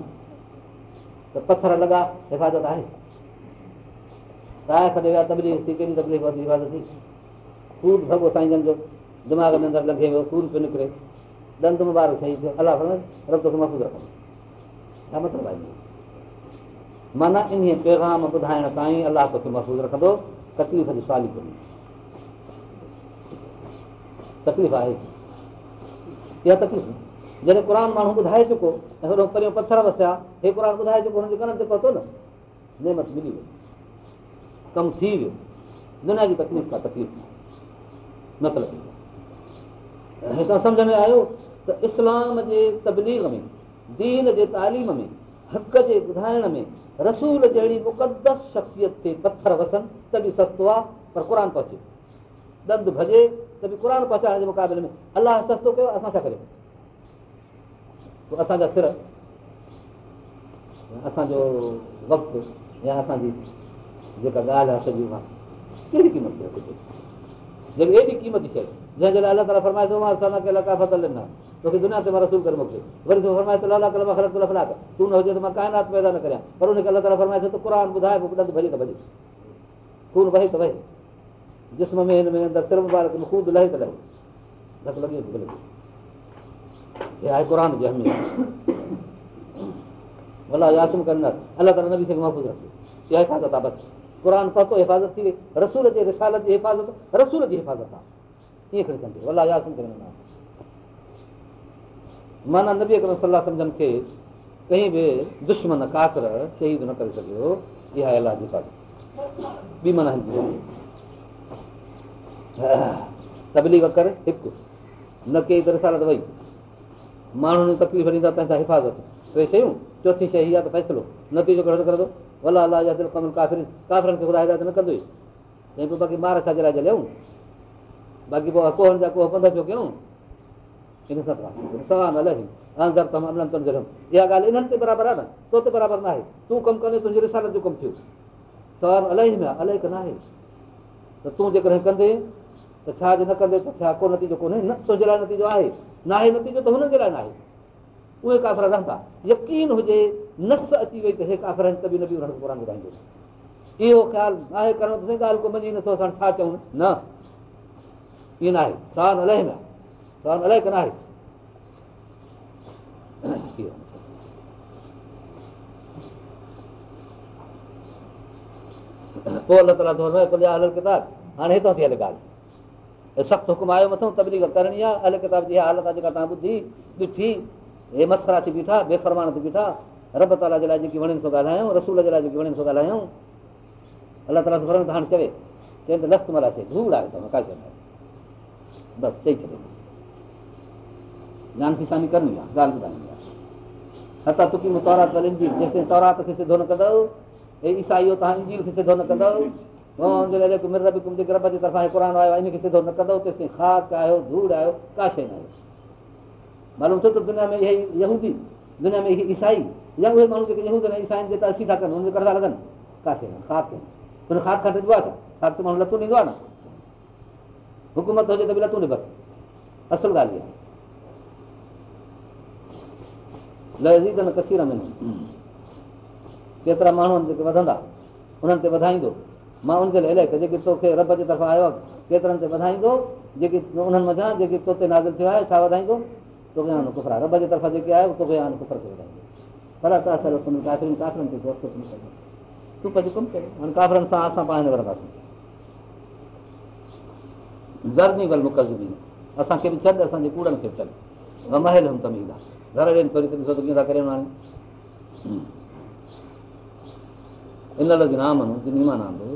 ته پٿر لڳا حفاظت آهي تائي ڪڏهن ويا تبليف ٿي ڪهڙي تڪليف ٿي خون ڀڳو سائين جو دماغ ۾ اندر لڳي ويو خون پيو نڪري ڏند مبارڪ صحيح ٿيو الله رب توکي محفوظ رکندو ڇا مطلب آهي معنيٰ ان پيگام ٻڌائڻ تائين الله توکي محفوظ رکندو تڪليف جي سوالي ڪونهي تڪليف آهي. اها تڪليف جڏهن قر ماڻهو ٻڌائي چڪو ۽ هيڏو پريون پٿر وسيا هي قر ٻڌائي چڪو هن جي ڪن تي پهتو نه. نيمت ملي ويو ڪم ٿي ويو. دنيا جي تڪليف آهي تڪليف مطلب هتان سمجهه ۾ آيو ته اسلام جي تبليگ ۾ دين جي تعليم ۾ حق جي ٻڌائڻ ۾ رسول جهڙي مقدس شخصيت تي پٿر وسن ته به سستو آهي پر قر پهچي. ڏند ڀڄي ته به قر پهچائڻ جي مقابلي ۾ الله سستو ڪيو اسان ڇا ڪريو اسان جا سر اسان جو وقت يا اسان جي جيڪا ڳالهه آهي سڄي اها ڪهڙي قيمت جڏهن ايڏي قيمت شيءِ جنهن جي لاءِ الله تالا فرمائي ٿو مان توکي دنيا تي مان رسول ڪري موڪليو وري تون فرمائي ٿو الله ڪل مان خلق لفلا تون نه هجي ته مان ڪائنات پيدا نه ڪريان پر هن کي الله تالا فرمائي ٿو ته قر ٻڌائي پوءِ ڀڄي ته ڀڄي خون وهي ته وهي جسم ۾ هن ۾ قر الله ياسم تالا نبي کي محفوظ رکيو اها حفاظت آهي بس. قر پهتو حفاظت ٿي وئي. رسول جي حفاظت رسول جي حفاظت آهي. ڪيئن کڻي سمجهو ياسن ڪري معنيٰ نبي اڪرم صلاح سمجهن کي ڪنهن به دشمن ڪاڪر شهيد نه ڪري سگهيو. الله جي معنيٰ تبليگ ڪر هڪ. نه ڪئي ته رسالت وئي. ماڻهن تڪليف ڏيندا پنهنجا حفاظت. ٽي شيون چوٿي شيءِ اها ته فيصلو. نتيجو ڪهڙو الله جا دل ڪمل ڪافر ڪافرن کي خدا هدايت نه ڪندو تنهن پوءِ باقي ڇا جي لاءِ جليئون باقي پوءِ ڪوهن جا ڪوه پنڌ ڇو ڪيون. ان سان اها ڳالهه انهن تي برابر آهي نه؟ تو تي برابر نه آهي تون ڪم ڪندي تنهنجي رسالت جو ڪم ٿيو. سوال الاهي ۾ آهي الاهي ته نه آهي ته تون جيڪڏهن ڪندي ته ڇا جي نه ڪندي ته ڇا ڪو نتيجو ڪونهي؟ نه تنهنجي لاءِ نتيجو آهي. نه آهي نتيجو ته هن جي لاءِ نه آهي. اهي ڪافر رهندا يقين هجي نس اچي وئي ته هي ڪافر آهن ته به نه به هنن قر ٻڌائيندو. اهو خيال آهي ڪرڻو ڳالهه ڪو مڃي نٿو اسان ڇا چئون نه. ائين نه آهي. سوال الائي نه سوال الائي نه آهي. پوءِ الله تالا هل ڪتاب. هاڻي هتان ٿي هلي ڳالهه سخت حڪم آيو مٿان تبليگ ڪرڻي آهي ال ڪتاب جي حالت آهي جيڪا توهان ٻڌي ڏٺي هي مسڪرا ٿي بيٺا بيفرمان ٿي بيٺا رب تالا جي لاءِ جيڪي وڻن ٿو ڳالهايون رسول جي لاءِ وڻن ٿو ڳالهايون الله تالا ته هاڻي چوي ته بس چئي ڇڏي. جانڪي ڪرڻي آهي سڌو نه ڪندؤ آيو آهي ان کي سڌو نه ڪندؤ تيستائين خاڪ آيو ڌوڙ آيو ڪا شيءِ نه آهي معلوم ڇو ته دنيا ۾ اهي يهودي دنيا ۾ عيسائي يا اهي ماڻهو جيڪي يهود عيسائي جيڪا اسي ٿا ڪن هن جي ڪري ٿا لڳن ڪا شيءِ نه خاڪ ته ماڻهو لتون ڏيندو آهي نه حڪومت هجي ته به لتون ڏي بس اصل ڪسير ۾ ڪيترا ماڻهو آهن جيڪي وڌندا انهن تي وڌائيندو مان ان جي لاءِ الاهي جيڪي توکي رب جي طرفان آيو آهي ڪيترن تي وڌائيندو؟ جيڪي انهن مٿان جيڪي تو تي ناز ٿيو آهي ڇا وڌائيندو؟ توکي هاڻي ڪفر آهي. رب جي طرفان جيڪي آيو توکي هاڻي ڪفر کي وڌائيندو. پر ڪافرن ڪافرن تي تون پنهنجو ڪم ڪيو هاڻي ڪافرن سان اسان پاڻ ورنداسين درني ول مڪزبي اسان کي به ڇڏ اسان جي ڪوڙن کي به ڇڏ. مهل هم آهي. گهر ويندي ٿوري ڏسو ته ڪيئن ٿا ڪري هاڻي. ان لڳ نام جن ايمان آندو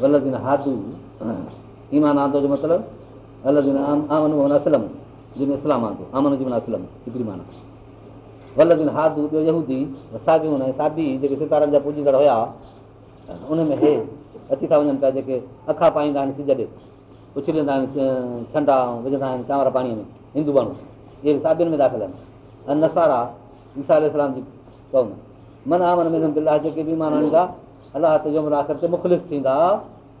ول هادو. ايمان آندو جو مطلب الڳ آمن اسلم جن اسلام آندو. آمن جي معنيٰ اسلم هڪڙي معنيٰ. ول دن هادو ٻيو يهودي سابيون سابي جيڪي ستارن جا پوجيندڙ هئا ان ۾ هي اچي ٿا وڃن پيا جيڪي اکا پائيندا آهن سج ڏي. اڇليندا آهن ڇنڊا وجهندا آهن چانور پاڻيءَ ۾ هندو ماڻهو. اهي به سابين ۾ داخل آهن. ۽ نسارا ايسا اسلام جي قوم. من آمن ۾ جيڪي به معنيٰ آڻيندا الله تي تي مخلف ٿيندا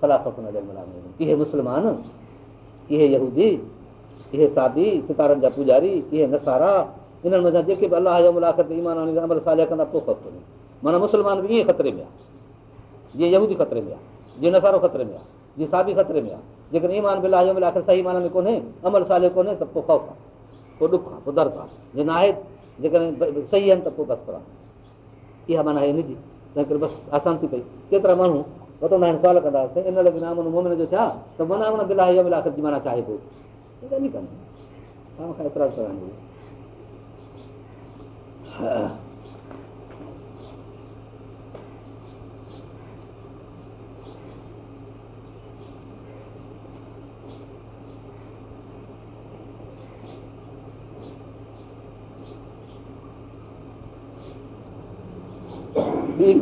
اهي مسلمان اهي يهودي اهي سادي ستارن جا پجاري اهي نسارا انهن مٿان جيڪي به الله جو آخر تي ايمان عمل ساليا ڪندا پوءِ خطري ۾ معنيٰ مسلمان به ائين خطري ۾ آهي جيئن يهودي خطري ۾ آهي جيئن نسارو خطري ۾ آهي جيئن سادي خطري ۾ آهي جيڪڏهن ايمان بلا جو آخر صحيح معنيٰ ۾ ڪونهي عمل ساليو ڪونهي ته پوءِ خوف آهي پوءِ ڏک آهي پوءِ درد آهي جي نه آهي جيڪڏهن صحيح آهن ته پوءِ بس آهي اها معنيٰ آهي نجي تنهن ڪري بس آسان ٿي پئي. ڪيترا ماڻهو وٺندا آهن سوال ڪندا هئاسين ان لاءِ نامن مومن جو ٿيا ته منا من بلا اهو بلا جي معنيٰ چاهي پوءِ؟ توهان کان ايترا ٻي هڪڙي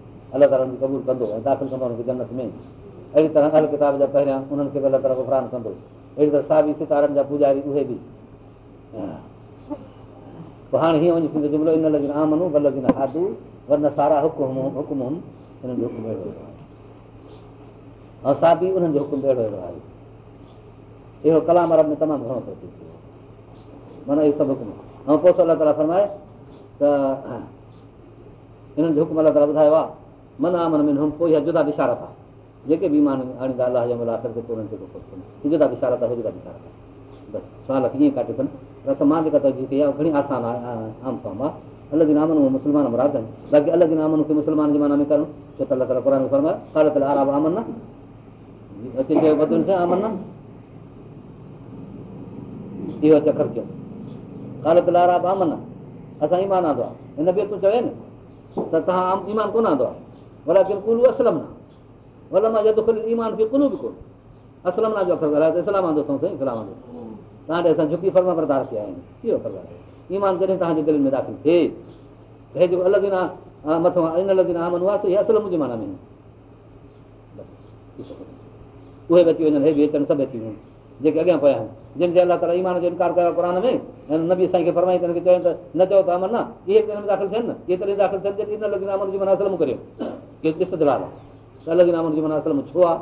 الله تالا قبول ڪندو ۽ داخل ڪندو هن کي جنت ۾ اهڙي طرح هر ڪتاب جا پهريان انهن کي به الله تالا گفران ڪندو اهڙي طرح سابي ستارن جا پجاري اهي به پوءِ هاڻي هيئن وڃي ٿيندو جملو ان لڳي آمنو به لڳي هادو ورن سارا حڪم حڪم هنن جو حڪم اهڙو اهڙو ۽ سابي انهن جو حڪم اهڙو اهڙو آهي ڪلام ارب ۾ تمام گهڻو معنيٰ اهو سڀ حڪم ۽ پوءِ الله تالا فرمائي ته هنن جو حڪم الله تالا ٻڌايو آهي من آمن ۾ پوءِ اها جدا وشارت آهي. جيڪي به مان آڻيندا الله جو کي جدا وشارت آهي جدا وشارت آهي. بس سوال ڪيئن ڪاٽي اٿن بس مان جيڪا توهان ڪئي آهي گهڻي آسان آهي عام فارم آهي الڳ نامن مسلمان مراد آهن. باقي الڳ نامن کي مسلمان جي معنيٰ ۾ ڪرڻ ڇو ته الله تالا قر فرمائي ڪالت آراب آمن نه آمن نه اهو چڪر ڪيو ڪالت آراب آمن نه اسان ايمان آندو آهي. هن به تون چوي نه؟ ته توهان ايمان ڪونه آندو آهي کي ڪلو به ڪونه اسلم نا جو اکر ڳالهائي ته اسلام آندو اٿئون سائين اسلام آندو توهان اسان جهڪي فرما بردار ڪيا آهن اهو اکر ڳالهائي ايمان جڏهن توهان جي دل ۾ داخل ٿئي هي جيڪو الڳ نه مٿان ان الڳ نه آمن هئا اهي اسلم جي معنيٰ ۾ اهي به اچي وڃن هي به اچن سڀ اچي وڃن جيڪي اڳيان پيا آهن جن جي الله تالا ايمان جو انڪار ڪيو قر ۾۽ نبي سائين کي فرمائي ته چيو ته نه چيو ته امن نه اهي ۾ داخل ٿين نه اهي تڏهن داخل ٿين ان لڳي امن جي معنيٰ اسلم ڪريو छो आहे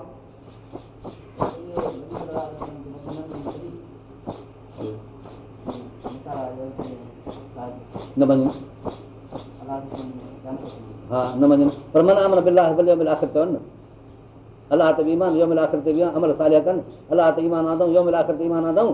हा न मञनि पर मन अलाह ते ईमान अमल सालिया कनि अलाह ते ईमान आंदऊं योमिल आख़िर ते ईमान आंदऊं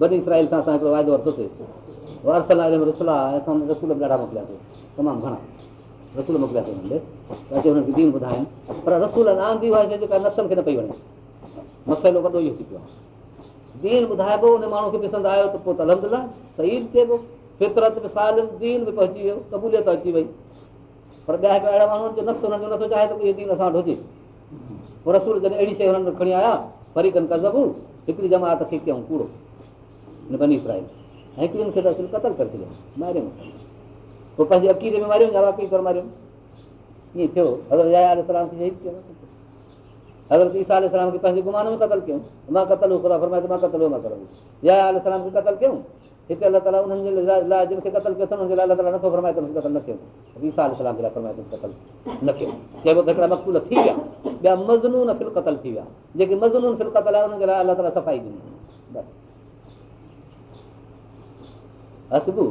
بني اسرائيل سان اسان هڪڙو واعدو ورتوسين. وارسل رسل آهي اسان رسول به ڏاڍا موڪلياسين. تمام گهڻا رسول موڪلياسين هنن ڏي اچي هن کي دين ٻڌائين. پر رسول آندي آهي جيڪا نسن کي نه پئي وڻي. پيو آهي. دين ٻڌائبو ان ماڻهو کي پسند آيو ته پوءِ ته صحيح به. سال دين به پهچي ويو قبوليت اچي وئي. پر ٻيا اهڙا ماڻهو جو نفس هنن جو نٿو چاهي ته اهو دين اسان وٽ هجي. پوءِ رسول جڏهن اهڙي شيءِ هنن کڻي آيا وري ڪن ڪزبو هڪڙي جماعت کي ڪيون ڪوڙو ۽ هڪڙين کي ته پوءِ پنهنجي اڪيري ۾ ماريو ماريو ائين ٿيو ڪيو حضرت ايسا کي پنهنجي گمان ۾ قتل ڪيون هتي الله تالا انهن جي لاءِ جن کي قتل نٿو فرمائي نه ڪيون نه ڪيون هڪڙا مقبول ٿي ويا ٻيا مزنون فل قتل ٿي ويا جيڪي قتل آهي هن جي لاءِ الله تالا صفائي ڏني بس هسبو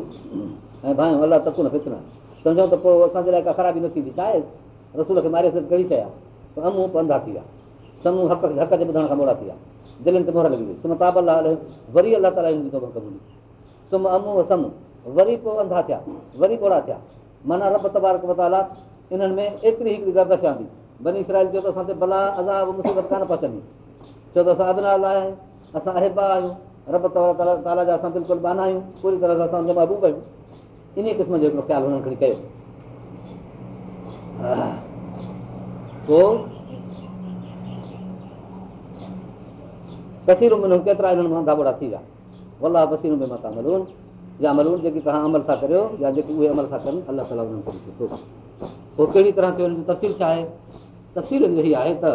۽ ڀائي الله نه فتنا سمجهو ته پوءِ اسان جي لاءِ ڪا خرابي نه ٿيندي ڇا آهي رسول کي ماري شيءِ آهي ته امون انڌا ٿي ويا سموهه حق حق جي ٻڌڻ کان موڙا ٿي ويا دلن تي موهر لڳي وئي سم تاب الله وري الله تالا سم امون سم وري پوءِ انڌا ٿيا وري ٻوڙا ٿيا معنيٰ رب تبارڪ متالا انهن ۾ ايتري هڪڙي گردش آندي بني اسرائل چيو ته اسان تي ڀلا عذاب مصيبت ڪانه پهچندي ڇو ته اسان ابنا لاءِ اسان اهبا آهيون رب تالا جا اسان بلڪل بانا آهيون پوري طرح سان اسان جمع ڪيون ان قسم جو هڪڙو خيال هنن کڻي ڪيو. ڪسير ۾ ڪيترا هنن مان دابوڙا ٿي ويا. ولا بسير ۾ متا ملون يا ملون جيڪي توهان عمل ٿا ڪريو يا جيڪي اهي عمل ٿا ڪن الله تالا هنن کي ڏٺو پوءِ ڪهڙي طرح تي هنن جي تفصيل ڇا آهي؟ تفصيل اها آهي ته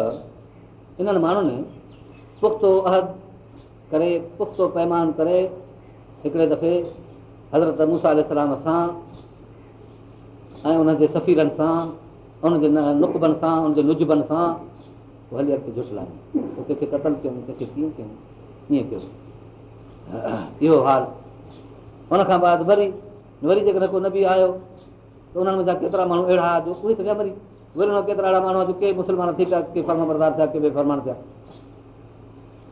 انهن ماڻهن پختو عهد ڪري پختو پيمان ڪري هڪڙي دفعي حضرت موسيٰ سان ۽ ان جي سفيرن سان ان جي نقبن سان ان جي نجبن سان پوءِ هلي اڳتي جٽلايون پوءِ ڪنهن کي قتل ڪيون ڪنهن کي ڪيئن ڪيون ائين ڪيو. اهو حال. ان کان بعد وري وري جيڪڏهن ڪو نه به آيو ته انهن جا ڪيترا ماڻهو اهڙا جو اهي ته وري وري هن ڪيترا اهڙا ماڻهو جو ڪي مسلمان ٿي پيا ڪي فرما بردار ٿيا ڪي بيفرمان ٿيا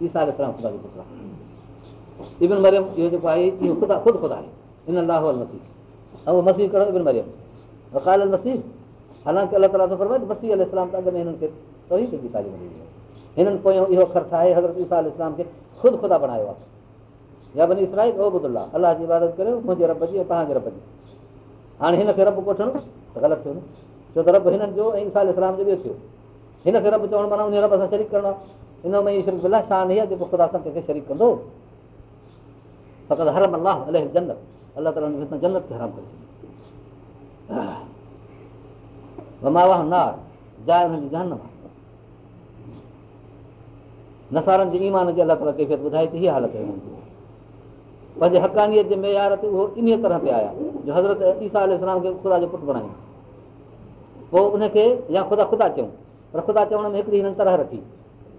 ايسا اسلام خدا جو پٽ آهي ابن مريم اهو جيڪو آهي اهو خدا خود خدا آهي ان لاهه مسيح ۽ اهو مسيح ڪرڻ ابن مريم وڪال مسيح حالانڪه الله تالا فرمائي ته ال اسلام ته اڳ ۾ هنن کي هنن پويان اهو اکر ٺاهي حضرت ايسا ال اسلام کي خود خدا بڻايو آهي يا اسرائي او بدلا الله جي عبادت ڪريو منهنجي رب جي ۽ توهان جي رب جي هاڻي هن کي رب ڪوٺڻو ته غلط ٿيو نه ڇو ته رب هنن جو ۽ ايسا اسلام جو ٻيو ٿيو هن کي رب چوڻ معنيٰ ان رب سان شريڪ ڪرڻو آهي هن ۾ شريڪ بلا شان اها جيڪو خدا سان ڪنهن کي شريڪ ڪندو فقط هرم الله الله جنت الله تالا جنت کي حرام ڪري ڇڏيو نار جاءِ هن جي جنهن نسارن جي ايمان جي الله تالا ڪيفيت ٻڌائي ٿي هيءَ حالت آهي پنهنجي هقانيت جي معيار تي اهو ان طرح تي آيا جو حضرت ايسا اسلام کي خدا جو پٽ بڻايون پوءِ ان کي يا خدا خدا چيون پر خدا چوڻ ۾ هڪڙي هنن طرح رکي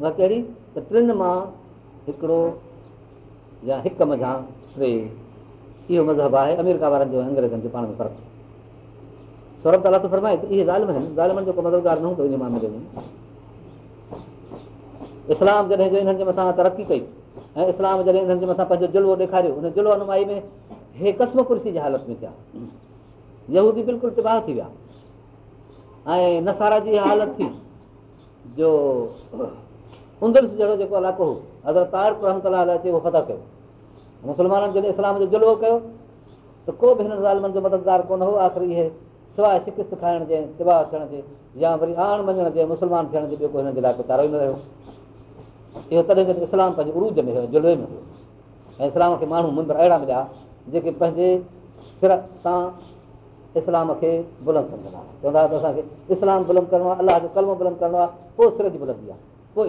اها ڪهڙي؟ ته ٽن مان هڪڙو يا هڪ مزا ٽي. اهو مذهب آهي آمريڪا وارن جو انگريزن جو پاڻ ۾ فرق. سورڀ تالا ته فرمائي اهي هوندو ان معاملي ۾. اسلام جڏهن جو هنن جي مٿان ترقي ڪئي ۽ اسلام جڏهن هنن جي مٿان پنهنجو جلوو ڏيکاريو هن ضلعو نمائي ۾ هي ڪسم ڪرسي جي حالت ۾ ٿيا. يهودي بلڪل تباهه ٿي ويا. ۽ نسارا جي حالت ٿي جو اندر جيڪو علائقو هو اگر تار رحمت اهو فتا ڪيو. مسلمانن جڏهن اسلام جو جلوو ڪيو ته ڪو به هن ظالمن جو مددگار ڪونه هو آخري اهي سواءِ شڪست کائڻ جي تباهه ٿيڻ جي يا وري آڻ مڃڻ جي مسلمان ٿيڻ جي ٻيو ڪو هن جي لاءِ ويچارو ئي نه رهيو. اهو تڏهن اسلام پنهنجي عروج ۾ هيو جلوي ۾ هيو. ۽ اسلام کي ماڻهو مندر اهڙا مليا جيڪي پنهنجي سر سان اسلام کي بلند سمجهندا چوندا هئا ته اسان کي اسلام بلند ڪرڻو آهي الله جو ڪلمو بلند ڪرڻو آهي پوءِ سر جي بلندي آهي پوءِ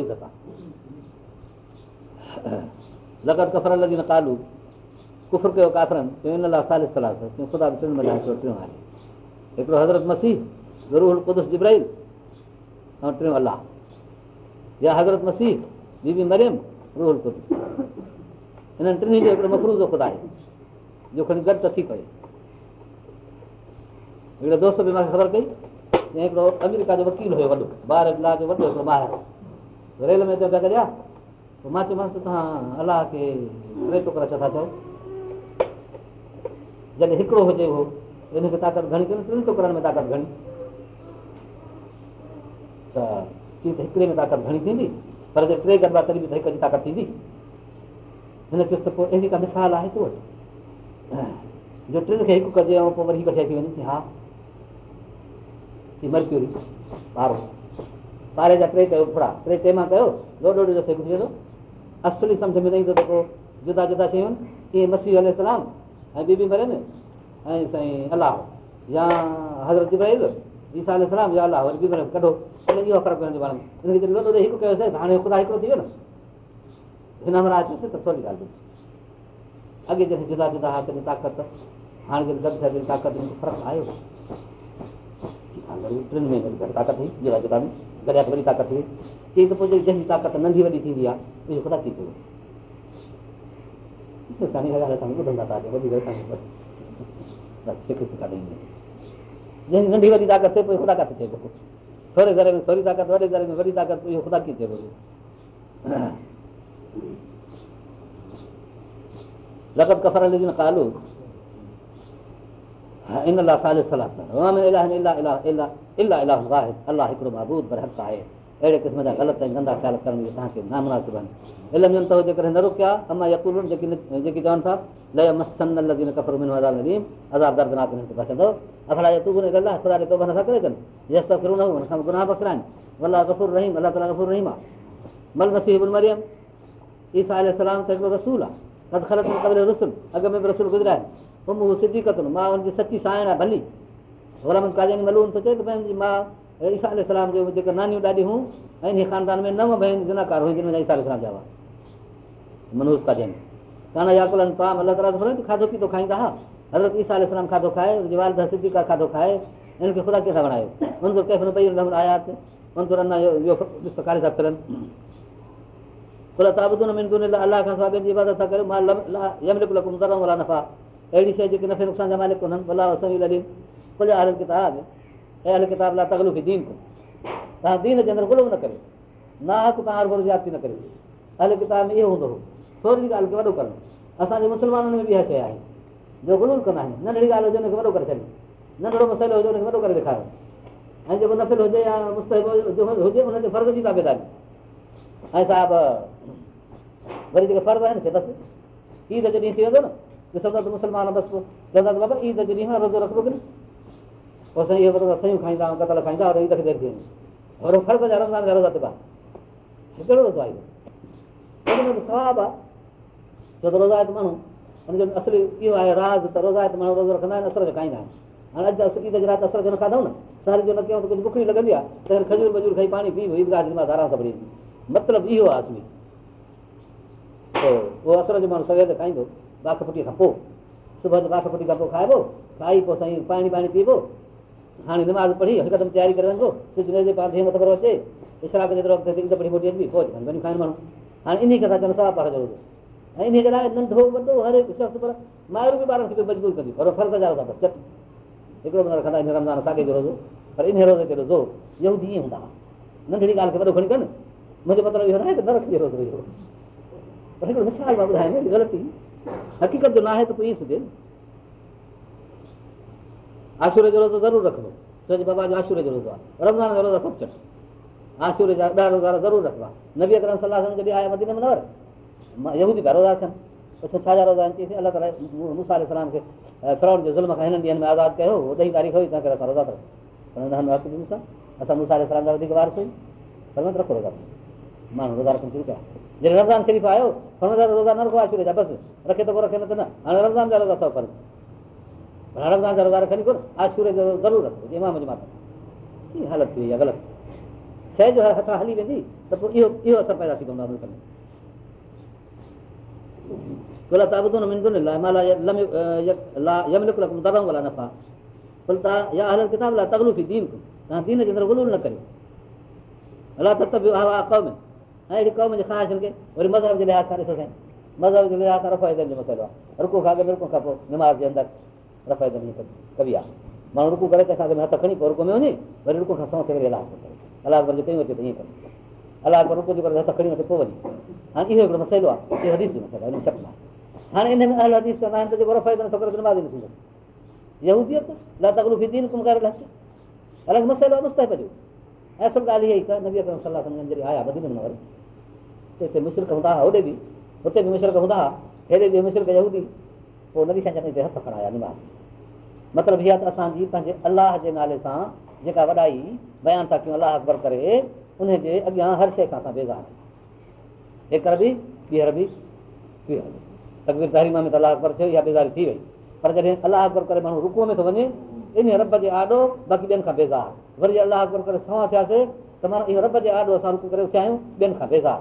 لڳي نه ڪالو آهي هڪڙو حضرت مسيح ضرور ڪدس جبراهل ۽ ٽيون الله يا حضرت مسيح بيبي مريم روهل ڪدس هنن ٽنهي جو هڪڙو مفروضو خدا آهي جو کڻي گڏ ته ٿي پئي هڪڙي دوست به مون کي خبر ۽ هڪڙو آمريڪا جو وڪيل هيو وڏو ٻار جو وڏو هڪڙو ٻار ريل ۾ پيا ڪريا پوءِ مان چيومانس توهان الله کي ٽي ٽڪڙا ڇا ٿا چئو جڏهن هڪڙو هجي اهو هن کي طاقت گهڻي ٽن ٽڪڙن ۾ طاقت گهڻي ته ڪيئن ته هڪڙي ۾ طاقت گهڻي ٿيندي پر جي ٽي گڏ تڏهن به ته هڪ جي طاقت ٿيندي هن چيس ته پوءِ اهڙي ڪا مثال آهي تو وٽ جو ٽن کي هڪ ڪجي ۽ پوءِ وري هڪ شيءِ ٿي وڃي ها مرڪيوري ٻارهين جا ٽي ڪيو ڦڙا ٽي ٽي مان هڪ ٿي ويندو اصلي سمجهه ۾ نه ايندو ته پوءِ جدا جدا آهن ائين مسيح ال ۽ ٻي به مرن ۽ سائين الله يا حضرت ڪڍو هڪ ڪيوسين ته هاڻي خدا هڪڙو ٿي ويو نه هن مهل اچس ته ٿوري ڳالهه اڳي جڏهن جدا جدا ها طاقت هاڻي طاقت ۾ فرق آيو ٽن ۾ ٿي جدا جدا ۾ गॾिया वॾी ताक़त थी चई त पोइ जंहिंजी ताक़त नंढी वॾी थींदी आहे इहो ख़ुदा थी थियो जंहिंजी नंढी वॾी ताक़त थिए, पोइ ख़ुदा काथे थिए पियो थोरे घर में थोरी ताक़त, वॾे घर में वॾी ताक़त इहो ख़ुदा कीअं थिए पियो लॻत कफ़र न कालू ان لاءِ سال صلاح الله هڪڙو مهبود پر حق آهي اهڙي قسم جا غلط ۽ گندا خيال ڪرڻ اهي توهان کي نامناسب آهن علم ڄڻ ته جيڪڏهن نه رڪيا اما يڪول جيڪي جيڪي چون ٿا لي مسن لڳي نه ڪفر من نيم عذاب دردناڪ هنن کي بچندو اکڙا تون الله خدا کي توبا نٿا ڪري ڪن جيس ته فرو نه هن کان گناهه بخرائن الله گفور رهيم الله تالا گفور رهيم آهي مهل مسيح مريم ايسا سلام ته هڪڙو رسول آهي ڪد خلت ۾ قبل رسل اڳ ۾ به رسول گذريا آهن پوءِ مون هن جي سچي سائڻ آهي ڀلي. غلام ڪاجاني ملون ٿو چئي ته ايسا سلام جو جيڪي نانيون هيون ۽ ان خاندان ۾ نو ڀيڻ جناڪار هئي جن ايسا منوج ڪاجاني کاڌو پيتو کائيندا هئا حضرت ايسا سلام کاڌو کائي کاڌو کائي هن کي خدا ڪنهن سان ڪاري ٿا فرن. الله کان نفا اهڙي شيءِ جيڪي نفي نقصان جا مالڪ ڪونهن. ڀلا سمي لڏي ڪل هل ڪتاب ۽ هل ڪتاب لاءِ تگلو کي دين ڪونهي توهان دين جي اندر گلم نه ڪريو. نا حق توهان هر جياتي نه ڪريو. ال ڪتاب ۾ اهو هوندو هو ٿوري ڳالهه کي وڏو ڪرڻ. اسان جي مسلمانن ۾ به اها شيءِ آهي. جو گلول ڪندا آهن ننڍڙي ڳالهه هجي هن کي وڏو ڪري ڇڏيو. ننڍڙو مسئلو هجي هن کي وڏو ڪري ڏيکاريو. ۽ جيڪو نفل هجي يا مستڪ هجي هن جي فرض جي تابيداري. ۽ صاحب وري جيڪي فرض آهن سي بس عيد جو ڏينهن ٿي ويندو نه ڏسو ته مسلمان بس چوندا ته بابا عيد جو ڏينهن روزو رکبو ڪه نه؟ پوءِ سائين کائيندا آهيون ڪتل کائيندا اور عيد کي دير ٿي ويندي اور فرض جا رمضان جا روزا روزو آهي اهو؟ ثواب آهي ڇو ته روزايت ماڻهو هن جو اصلي اهو آهي راز ته روزايت ماڻهو روزو رکندا آهن اثر جو کائيندا آهن. هاڻي اڄ عيد جي رات اثر جو نه کاڌئون نه. ساري جو نه ڪيون ته ڪجهه بکڙي لڳندي آهي ته کجور وجور کائي پاڻي پي ايدگاهه جي آرام سان مطلب اهو آهي اهو اثر جو ماڻهو سويل کائيندو باک ڦٽي کان پوءِ صبح جو باک ڦٽي کان پوءِ کائبو کائي پوءِ سائين پاڻي پاڻي پيبو هاڻي نماز پڙهي هڪدم تياري ڪري وڃبو سج پاڻ ٿئي مٿو اچي اشراڪ جيترو پڙهي کائين ماڻهو هاڻي ان کي ٿا چون سوا پاڻ جو ۽ ان جي لاءِ ننڍو وڏو هر هڪ شخص پر مائرون به ٻارن کي مجبور ڪنديون پر فرض جا بس جهٽ. هڪڙو رمضان ساڳي جو روزو پر ان روزي هوندا ننڍڙي ڳالهه کي وڏو کڻي ڪن منهنجو مطلب اهو نه آهي ته نه رکي روزو اهو پر هڪڙو مثال مان ٻڌايان غلطي حقيقت جو نه آهي ته پوءِ ائين سٺي آشور جو روزو ضرور رکندو ڇو جو بابا جو آشور جو روزو آهي رمضان جو روزا چٽ آشور جا ڏهه روزا ضرور رکبا نبي اڪرم صلاح ۾ نه ور به روزا ٿين ڇا روزا آهن الله تالا مسا سلام کي فراڊ جي ظلم کان هنن ڏينهن ۾ آزاد ڪيو ڏهي تاريخ هئي ڪري اسان روزا اٿو اسان مسا سلام جا وڌيڪ وار هئي پر رکو روزا ماڻهو روزا ڪيا جڏهن رمضان شريف آيو روزا نه رکو آهي شروع جا بس رکي ته پوءِ رکي نه ته نه. هاڻي رمضان جا روزا اٿو پر رمضان جا روزا رکن ڪونه آشوري جو ضرور رکو امام جي ماتا. ڪيئن حالت ٿي وئي آهي غلط. شيءِ جو هٿان هلي ويندي ته پوءِ اهو اهو اثر پيدا ٿي پوندو آهي توهان دين جي اندر گلول نه ڪريو. الله ته ۾۽ اهڙي قوم جي خواهشن کي وري مذهب جي لحاظ سان ڏسو سائين مذهب جي لحاظ سان رفائدن جو مسئلو آهي رڪو کان پوءِ نماز جي اندر جي ڪبي آهي ماڻهو رڪو ڪري وڃي وري رڪو کان سؤ کي وري الله ڪري الله اڪبر جو ڪيون اچي ته ائين ڪري الله اڪبر رڪو جي ڪري هٿ کڻي وٺي پوءِ وڃي هاڻي اهو هڪڙو مسئلو آهي هاڻي الڳ مسئلو ۽ وري هتي مشرڪ هوندا هئا هوڏي به هتي به مشرڪ هوندا هئا هيڏي به مشرڪ يهودي پوءِ نبي سائين جڏهن هٿ کڻايا نماز مطلب اها ته اسان جي پنهنجي الله جي نالي سان جيڪا وڏائي بيان ٿا ڪيون الله اڪبر ڪري ان جي اڳيان هر شيءِ کان اسان بيزار هڪر به ٻيهر به تڪبير تهريما ۾ ته الله اڪبر ٿيو اها بيزاري ٿي وئي. پر جڏهن الله اڪبر ڪري ماڻهو رڪو ۾ ٿو وڃي ان رب جي آڏو باقي ٻين کان بيزار وري الله اڪبر ڪري سوا ٿياسين ته معنيٰ اهو رب جي آڏو اسان رڪو ڪري اٿيا آهيون ٻين کان بيزار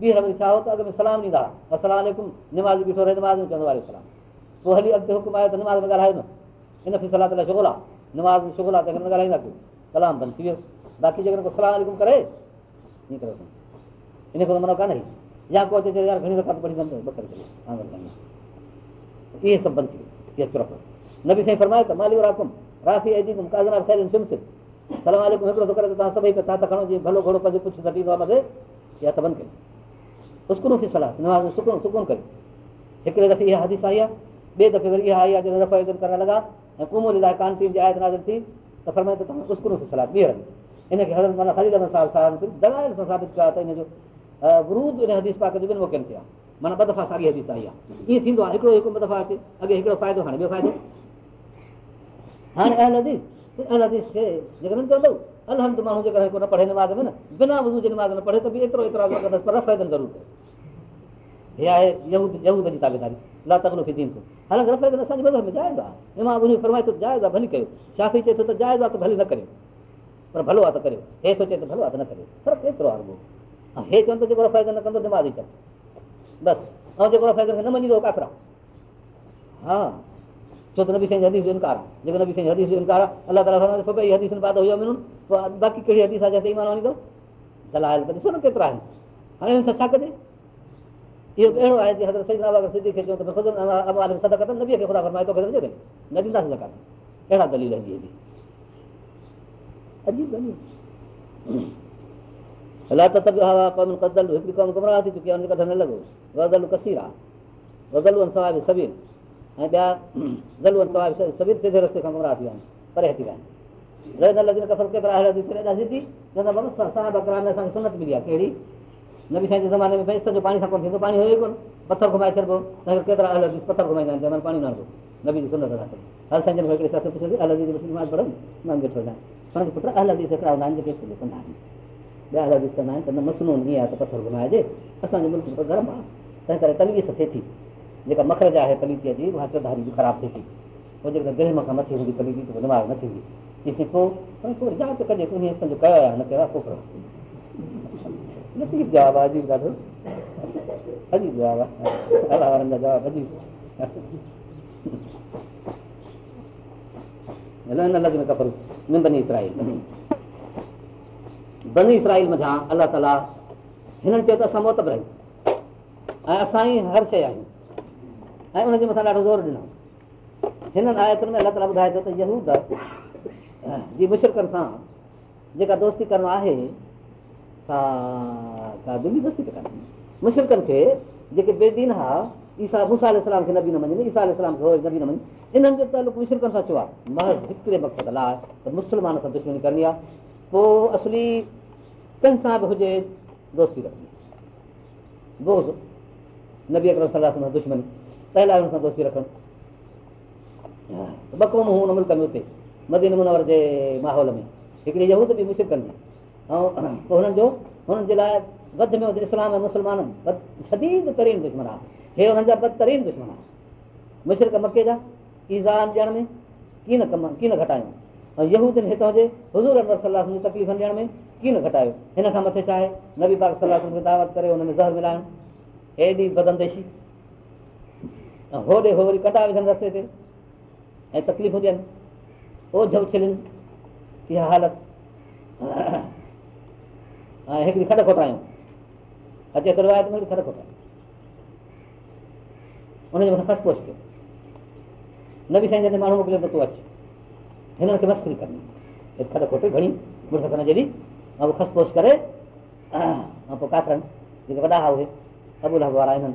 ٻيهر وري ڇا هو ته اڳ ۾ سلام ڏيندا هئا. اسلام نماز بيٺو رهي نماز ۾ چوندو آهي سلام پوءِ هلي اڳتي حڪم آيو ته نماز ۾ ڳالهايو نه ان کي صلاح لاءِ شگل آهي. نماز ۾ شگل آهي ته نه ڳالهائيندا ڪيو ڪلام بند ٿي ويو. باقي جيڪڏهن ڪو سلام ڪري ائين ڪري ان کان معنيٰ ڪانهي. يا ڪو اچي يار گهڻي رفا پڙهي اهي سڀ بند ٿي ويو. نه به سائين فرمايو ته مالي راڪم رافي سلام هڪڙو ٿو ڪري ته توهان سڀئي توهان ته کڻو جيئن ڀلو گهوڙو پنهنجو پڇ سٽيندو آهي مٿي يا ته بند ڪيو سڪون ڪري هڪڙي دفعي اها حديث آئي آهي ٻئي دفعي وري اها آئي آهي ڪرڻ لڳا ۽ ثابت ڪيو آهي ته ان جو آهي معنيٰ ٻه دفعا ساڳي حديث آئي آهي ائين ٿيندو آهي هڪڙو هڪ ٻه دفعا اڳي هڪڙو فائدو هاڻي ٻيو فائدو هاڻي الهمد ماڻهو جيڪڏهن ڪو نه پڙهي ۾ نه بنا وضو جي پڙهي ته به ايترو ايترا پر فائدن ضرور ڪيو آهي يهود جي تابيداري لا تڪلو کي دين حالانڪه رفائدن اسان جي مذهب ۾ جائز ان فرمائي ٿو جائز آهي ڀلي ڪيو شافي چئي ٿو ته جائز ته ڀلي نه ڪريو پر ڀلو آهي ته ڪريو هي سوچي ته ڀلو آهي ته نه ڪريو هي چون ته جيڪو رفائدن نه ڪندو ئي چئو بس ۽ جيڪو رفائدن ڪاڪرا ها ڇو ته نبي سائين حديث جو انڪار جيڪو نبي سائين حديث جو انڪار آهي الله تالا حديث بعد هيو پوءِ باقي ڪهڙي حديث آهي جنهن ايمان وڃي ٿو دلايل ته ڏسو نه ڪيترا آهن هاڻي هن سان ڇا ڪجي اهو اهڙو آهي جيئن حضرت اگر سڌي کي چئون ته سد ڪندم نبيءَ کي خدا فرمائي ٿو ڪري نه ڏينداسين زڪات اهڙا دليل هلي هيڏي عجيب الله ته ڪدل هڪڙي قوم گمراهه ٿي چڪي آهي هن کي ڪڍڻ نه لڳو وزل ڪسير آهي وزل سواءِ سبير ۽ ٻيا زلون سواءِ سبير سڌي رستي کان گمراهه ٿي ويا آهن پري هٽي ويا آهن رهي نه لڳي ڪفل ڪيترا هيڏا سڌي چوندا صاحب اڪرام ۾ اسان کي سنت ملي آهي ڪهڙي نه به سائين جي زماني ۾ جو پاڻي سان ڪونه ٿيندو پاڻي هيو ئي ڪونه پٿر گهمائي ڇڏبو ته ڪيترا الڳ پٿر گهمائيندا آهن چوندا پاڻي نه هلندو نه به سنت هر سائين جن هڪڙي پاسي پڇي الڳ پڙهن مان ويٺو هجان هن کي پٽ الڳ هڪڙا هوندا آهن جيڪي ڪندا آهن ٻيا الڳ ڪندا آهن ته نه مسنون ائين آهي ته پٿر گهمائجي اسان جو ملڪ گرم آهي تنهن ڪري تلويس ٿئي ٿي جيڪا مکرج آهي پليتيءَ جي اها چوڌاري خراب ٿئي ٿي. پوءِ جيڪڏهن گرهه کان مٿي هوندي ته دماغ نه ٿيندي. ڪجي آهي نه ڪيو آهي عجيب ڏاڍو. الله تالا هنن چيو ته اسان موهتب رهيون. ۽ اسان ئي هر شيءِ آهيون ۽ ان جي مٿان ڏاڍو زور ڏنو هنن آيتن ۾ الله تالا ٻڌائي ٿو ته يهود جي مشرڪن سان جيڪا دوستي ڪرڻ آهي مشرڪن کي جيڪي بيدين هئا ايسا موسيٰ اسلام کي نبي نه مڃن ايسا اسلام کي نبي نه مڃن انهن جو تعلق مشرڪن سان چيو آهي محض هڪڙي مقصد لاءِ ته مسلمان سان دشمني ڪرڻي آهي پوءِ اصلي ڪنهن سان به هجي دوستي رکڻي بوز نبي اڪرم صلاح سان دشمني ٻه قوم هن ملڪ ۾ اتي مدين منور جي ماحول ۾ هڪڙي يهود به مشرڪن جي ۽ پوءِ هنن جو هنن جي لاءِ وڌ ۾ وڌ اسلام ۽ مسلمانن شديد ترين دشمن آهي هي هنن جا بدترين دشمن آهي مشرڪ مڪي جا ايزان ڏيڻ ۾ ڪيئن نه ڪم ڪيئن گهٽايون حضور انور صلاح جي تڪليف ڏيڻ ۾ نه گهٽايو هن کان مٿي ڇا آهي نبي پاڪ صلاح کي دعوت ڪري هن ۾ زهر ملائڻ هيڏي بدنديشي ۽ هوڏي هو وري ڪٽا وجهن رستي تي ۽ تڪليفون ڏين اوجهه اڇلن اها حالت. ۽ هڪڙي کڏ کوٽايون. اچي ته روايت ۾ کڏ کوٽايون. هن جي مٿان کسپوش ڪيو. نه به سائين جڏهن ماڻهو موڪليو ته تون اچ. هنن کي مسڪري ڪرڻي. کڏ کوٽي گهڻي مڙس کڻ جهڙي. ۽ اهو کسپوش ڪري ۽ پوءِ ڪاڪرن جيڪي وڏا اهي ابول وارا هنن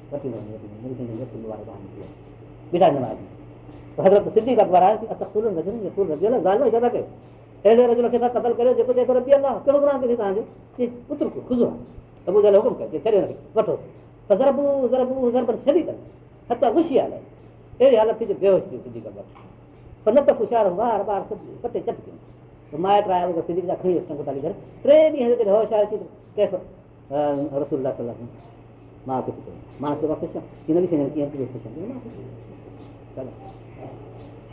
الله ڪهڙو هٿ خوشي حال اهڙي حالت ٿي جو بيهوش ٿي سنڌي اڪبر پر نه ته خشيار ٻار ٻار سڀ پٽي چٽ ڪيون مائٽ آيا اهو سنڌي جا کڻي اچن ڪوٽالي ڪري ٽي ڏينهن تي هوشيار ٿي ڪنهن رسول مان مان خوش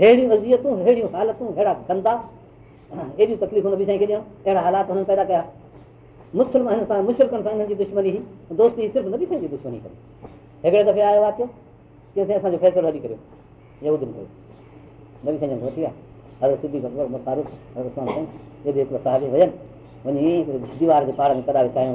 اهڙيون ازيتون اهڙيون حالتون اهڙا گندا ايڏيون تڪليفون نه به سائين کي ڏيڻ اهڙا حالات هنن پيدا ڪيا مسلمان سان مشرڪن سان دشمني هئي دوستي صرف نه به سائين جي دشمني ڪري هڪڙي دفعي آيو آهي ڪه سائين اسان جو فيصلو هلي ڪريو يود ڪيو نه به سائين وٺي ويا هر سڌي هي به هڪڙو صاحب وڃن وڃي ديوار جي پار ۾ ڪڏا وڇايون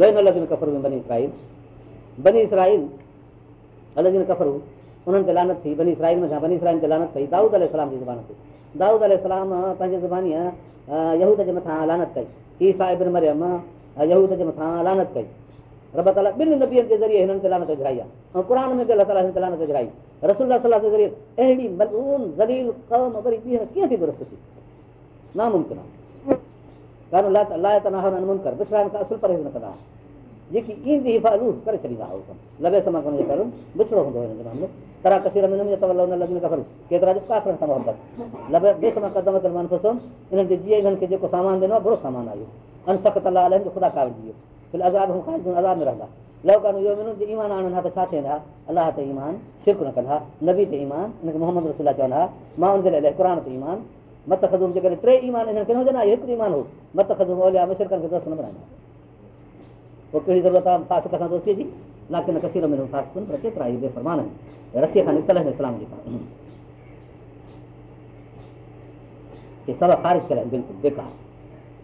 وين الڳ ڪفر ۾ بني اسرائيل بني اسرائيل الڳ ڪفر انهن تي لعنت ٿي بني اسرائيل ۾ بني اسرائيل تي لعنت ڪئي دائود ال جي زبان تي دائود ال پنهنجي زبانيءَ يهود جي مٿان لعنت ڪئي ايسا ابن مريم يهود جي مٿان لعنت ڪئي رب تالا ٻن نبين جي ذريعي هنن تي لعنت وجهائي آهي ۽ قر ۾ به الله تالا هن تي لعنت وجهائي رسول صلاح جي ذريعي اهڙي ملون ذليل قوم وري ٻيهر ڪيئن ٿي درست ٿي ناممڪن آهي ڪانه لاءِ ته نه منڪر بڇڙائڻ کان اصل پرهيز نه ڪندا جيڪي ايندي حفاظت ڪري ڇڏيندا هئا ڪم لبي سما ڪونه جي ڪري بڇڙو هوندو هيو هن معاملو ترا ڪسير ۾ نه تول نه لڳي نه خبر ڪيترا ڏس ڪافرن سان محبت لبي ٻئي سما قدم تي مان فسو انهن جي جيئن هنن کي جيڪو سامان ڏنو آهي برو سامان آيو انسخت الله جو خدا ڪا وجهي ويو فل عذاب هو کائجون عذاب ۾ رهندا لوڪان اهو منو جي ايمان آڻن ها ته ڇا ٿين ها الله تي ايمان شرڪ نه ڪندا نبي تي ايمان هن کي محمد رسولا چوندا ها مان هن جي لاءِ قر تي ايمان ٽي ايمان ڪهڙي ضرورت جي نه ڪه نه ڪسير ۾ فاسڪن پر ڪيترا ئي بيفرمان آهن رسيءَ کان نڪتل آهن اسلام جي هي سڀ خارج ڪري بلڪل بيڪار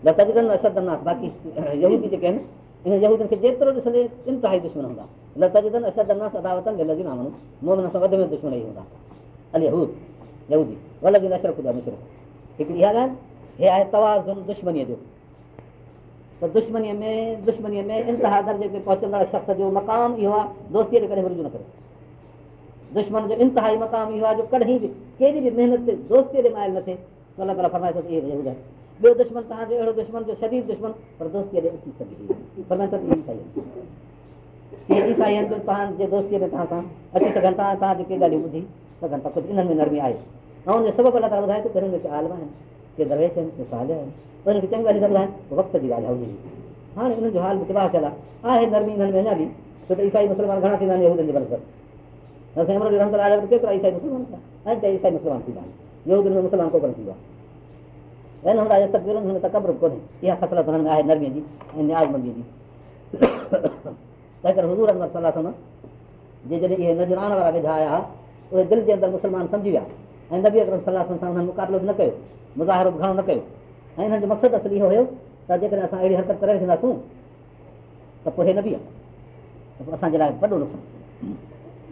نه تجدن اشد ناس باقي جيڪي آهن جيترو ڏسندي دشمن هوندا ۾ دشمن ئي هوندا هڪڙي اها ڳالهه هي آهي توازن دشمنيءَ جو ته دشمنيءَ ۾ دشمنيءَ ۾ انتها درجي تي پهچندڙ شخص جو مقام اهو آهي دوستيءَ تي ڪڏهن رجو نه ڪري دشمن جو انتهائي مقام اهو آهي جو ڪڏهن به ڪهڙي به محنت تي دوستيءَ تي مائل نه ٿئي ته الله تالا فرمائي ٿو اهي ٻيو دشمن توهان جو اهڙو دشمن جو شرير دشمن پر دوستيءَ تي اچي سگهي عيسائي عيسائي آهن جو توهان جي دوستيءَ ۾ توهان سان اچي سگهن ٿا توهان جيڪي ڳالهيون ٻڌي سگهن ٿا ڪجهه انهن ۾ نرمي آهي ۽ عالم آهن ڪي درويش آهن ڪي سال آهن پر هن کي چڱي ڳالهيون ٻڌائين وقت جي ڳالهه آهي هاڻي هنن جو حال به تباهه ٿيل آهي نرمي هنن ۾ اڃا به ڇو ته عيسائي مسلمان گهڻا ٿيندا آهن هن آهن يهودن ۾ مسلمان ڪونه ٿيندو آهي ۽ هن هن تڪبر ڪونهي اها خسرت هنن ۾ آهي نرميءَ جي ۽ نيازمنديءَ جي تنهن ڪري حضور احمد صلاح سم جي جڏهن اهي نزران وارا ويجها آيا اهي دل جي اندر مسلمان سمجهي ويا ۽ نبي اڪرم صلاح سان هنن مقابلو به نه ڪيو مظاهرو به گهڻو نه ڪيو. ۽ هنن جو مقصد اصل اهو هيو ته جيڪڏهن اسان اهڙي حرڪت ڪري وٺنداسون ته پوءِ هي نه به آهي ته پوءِ اسان جي لاءِ وڏو نقصان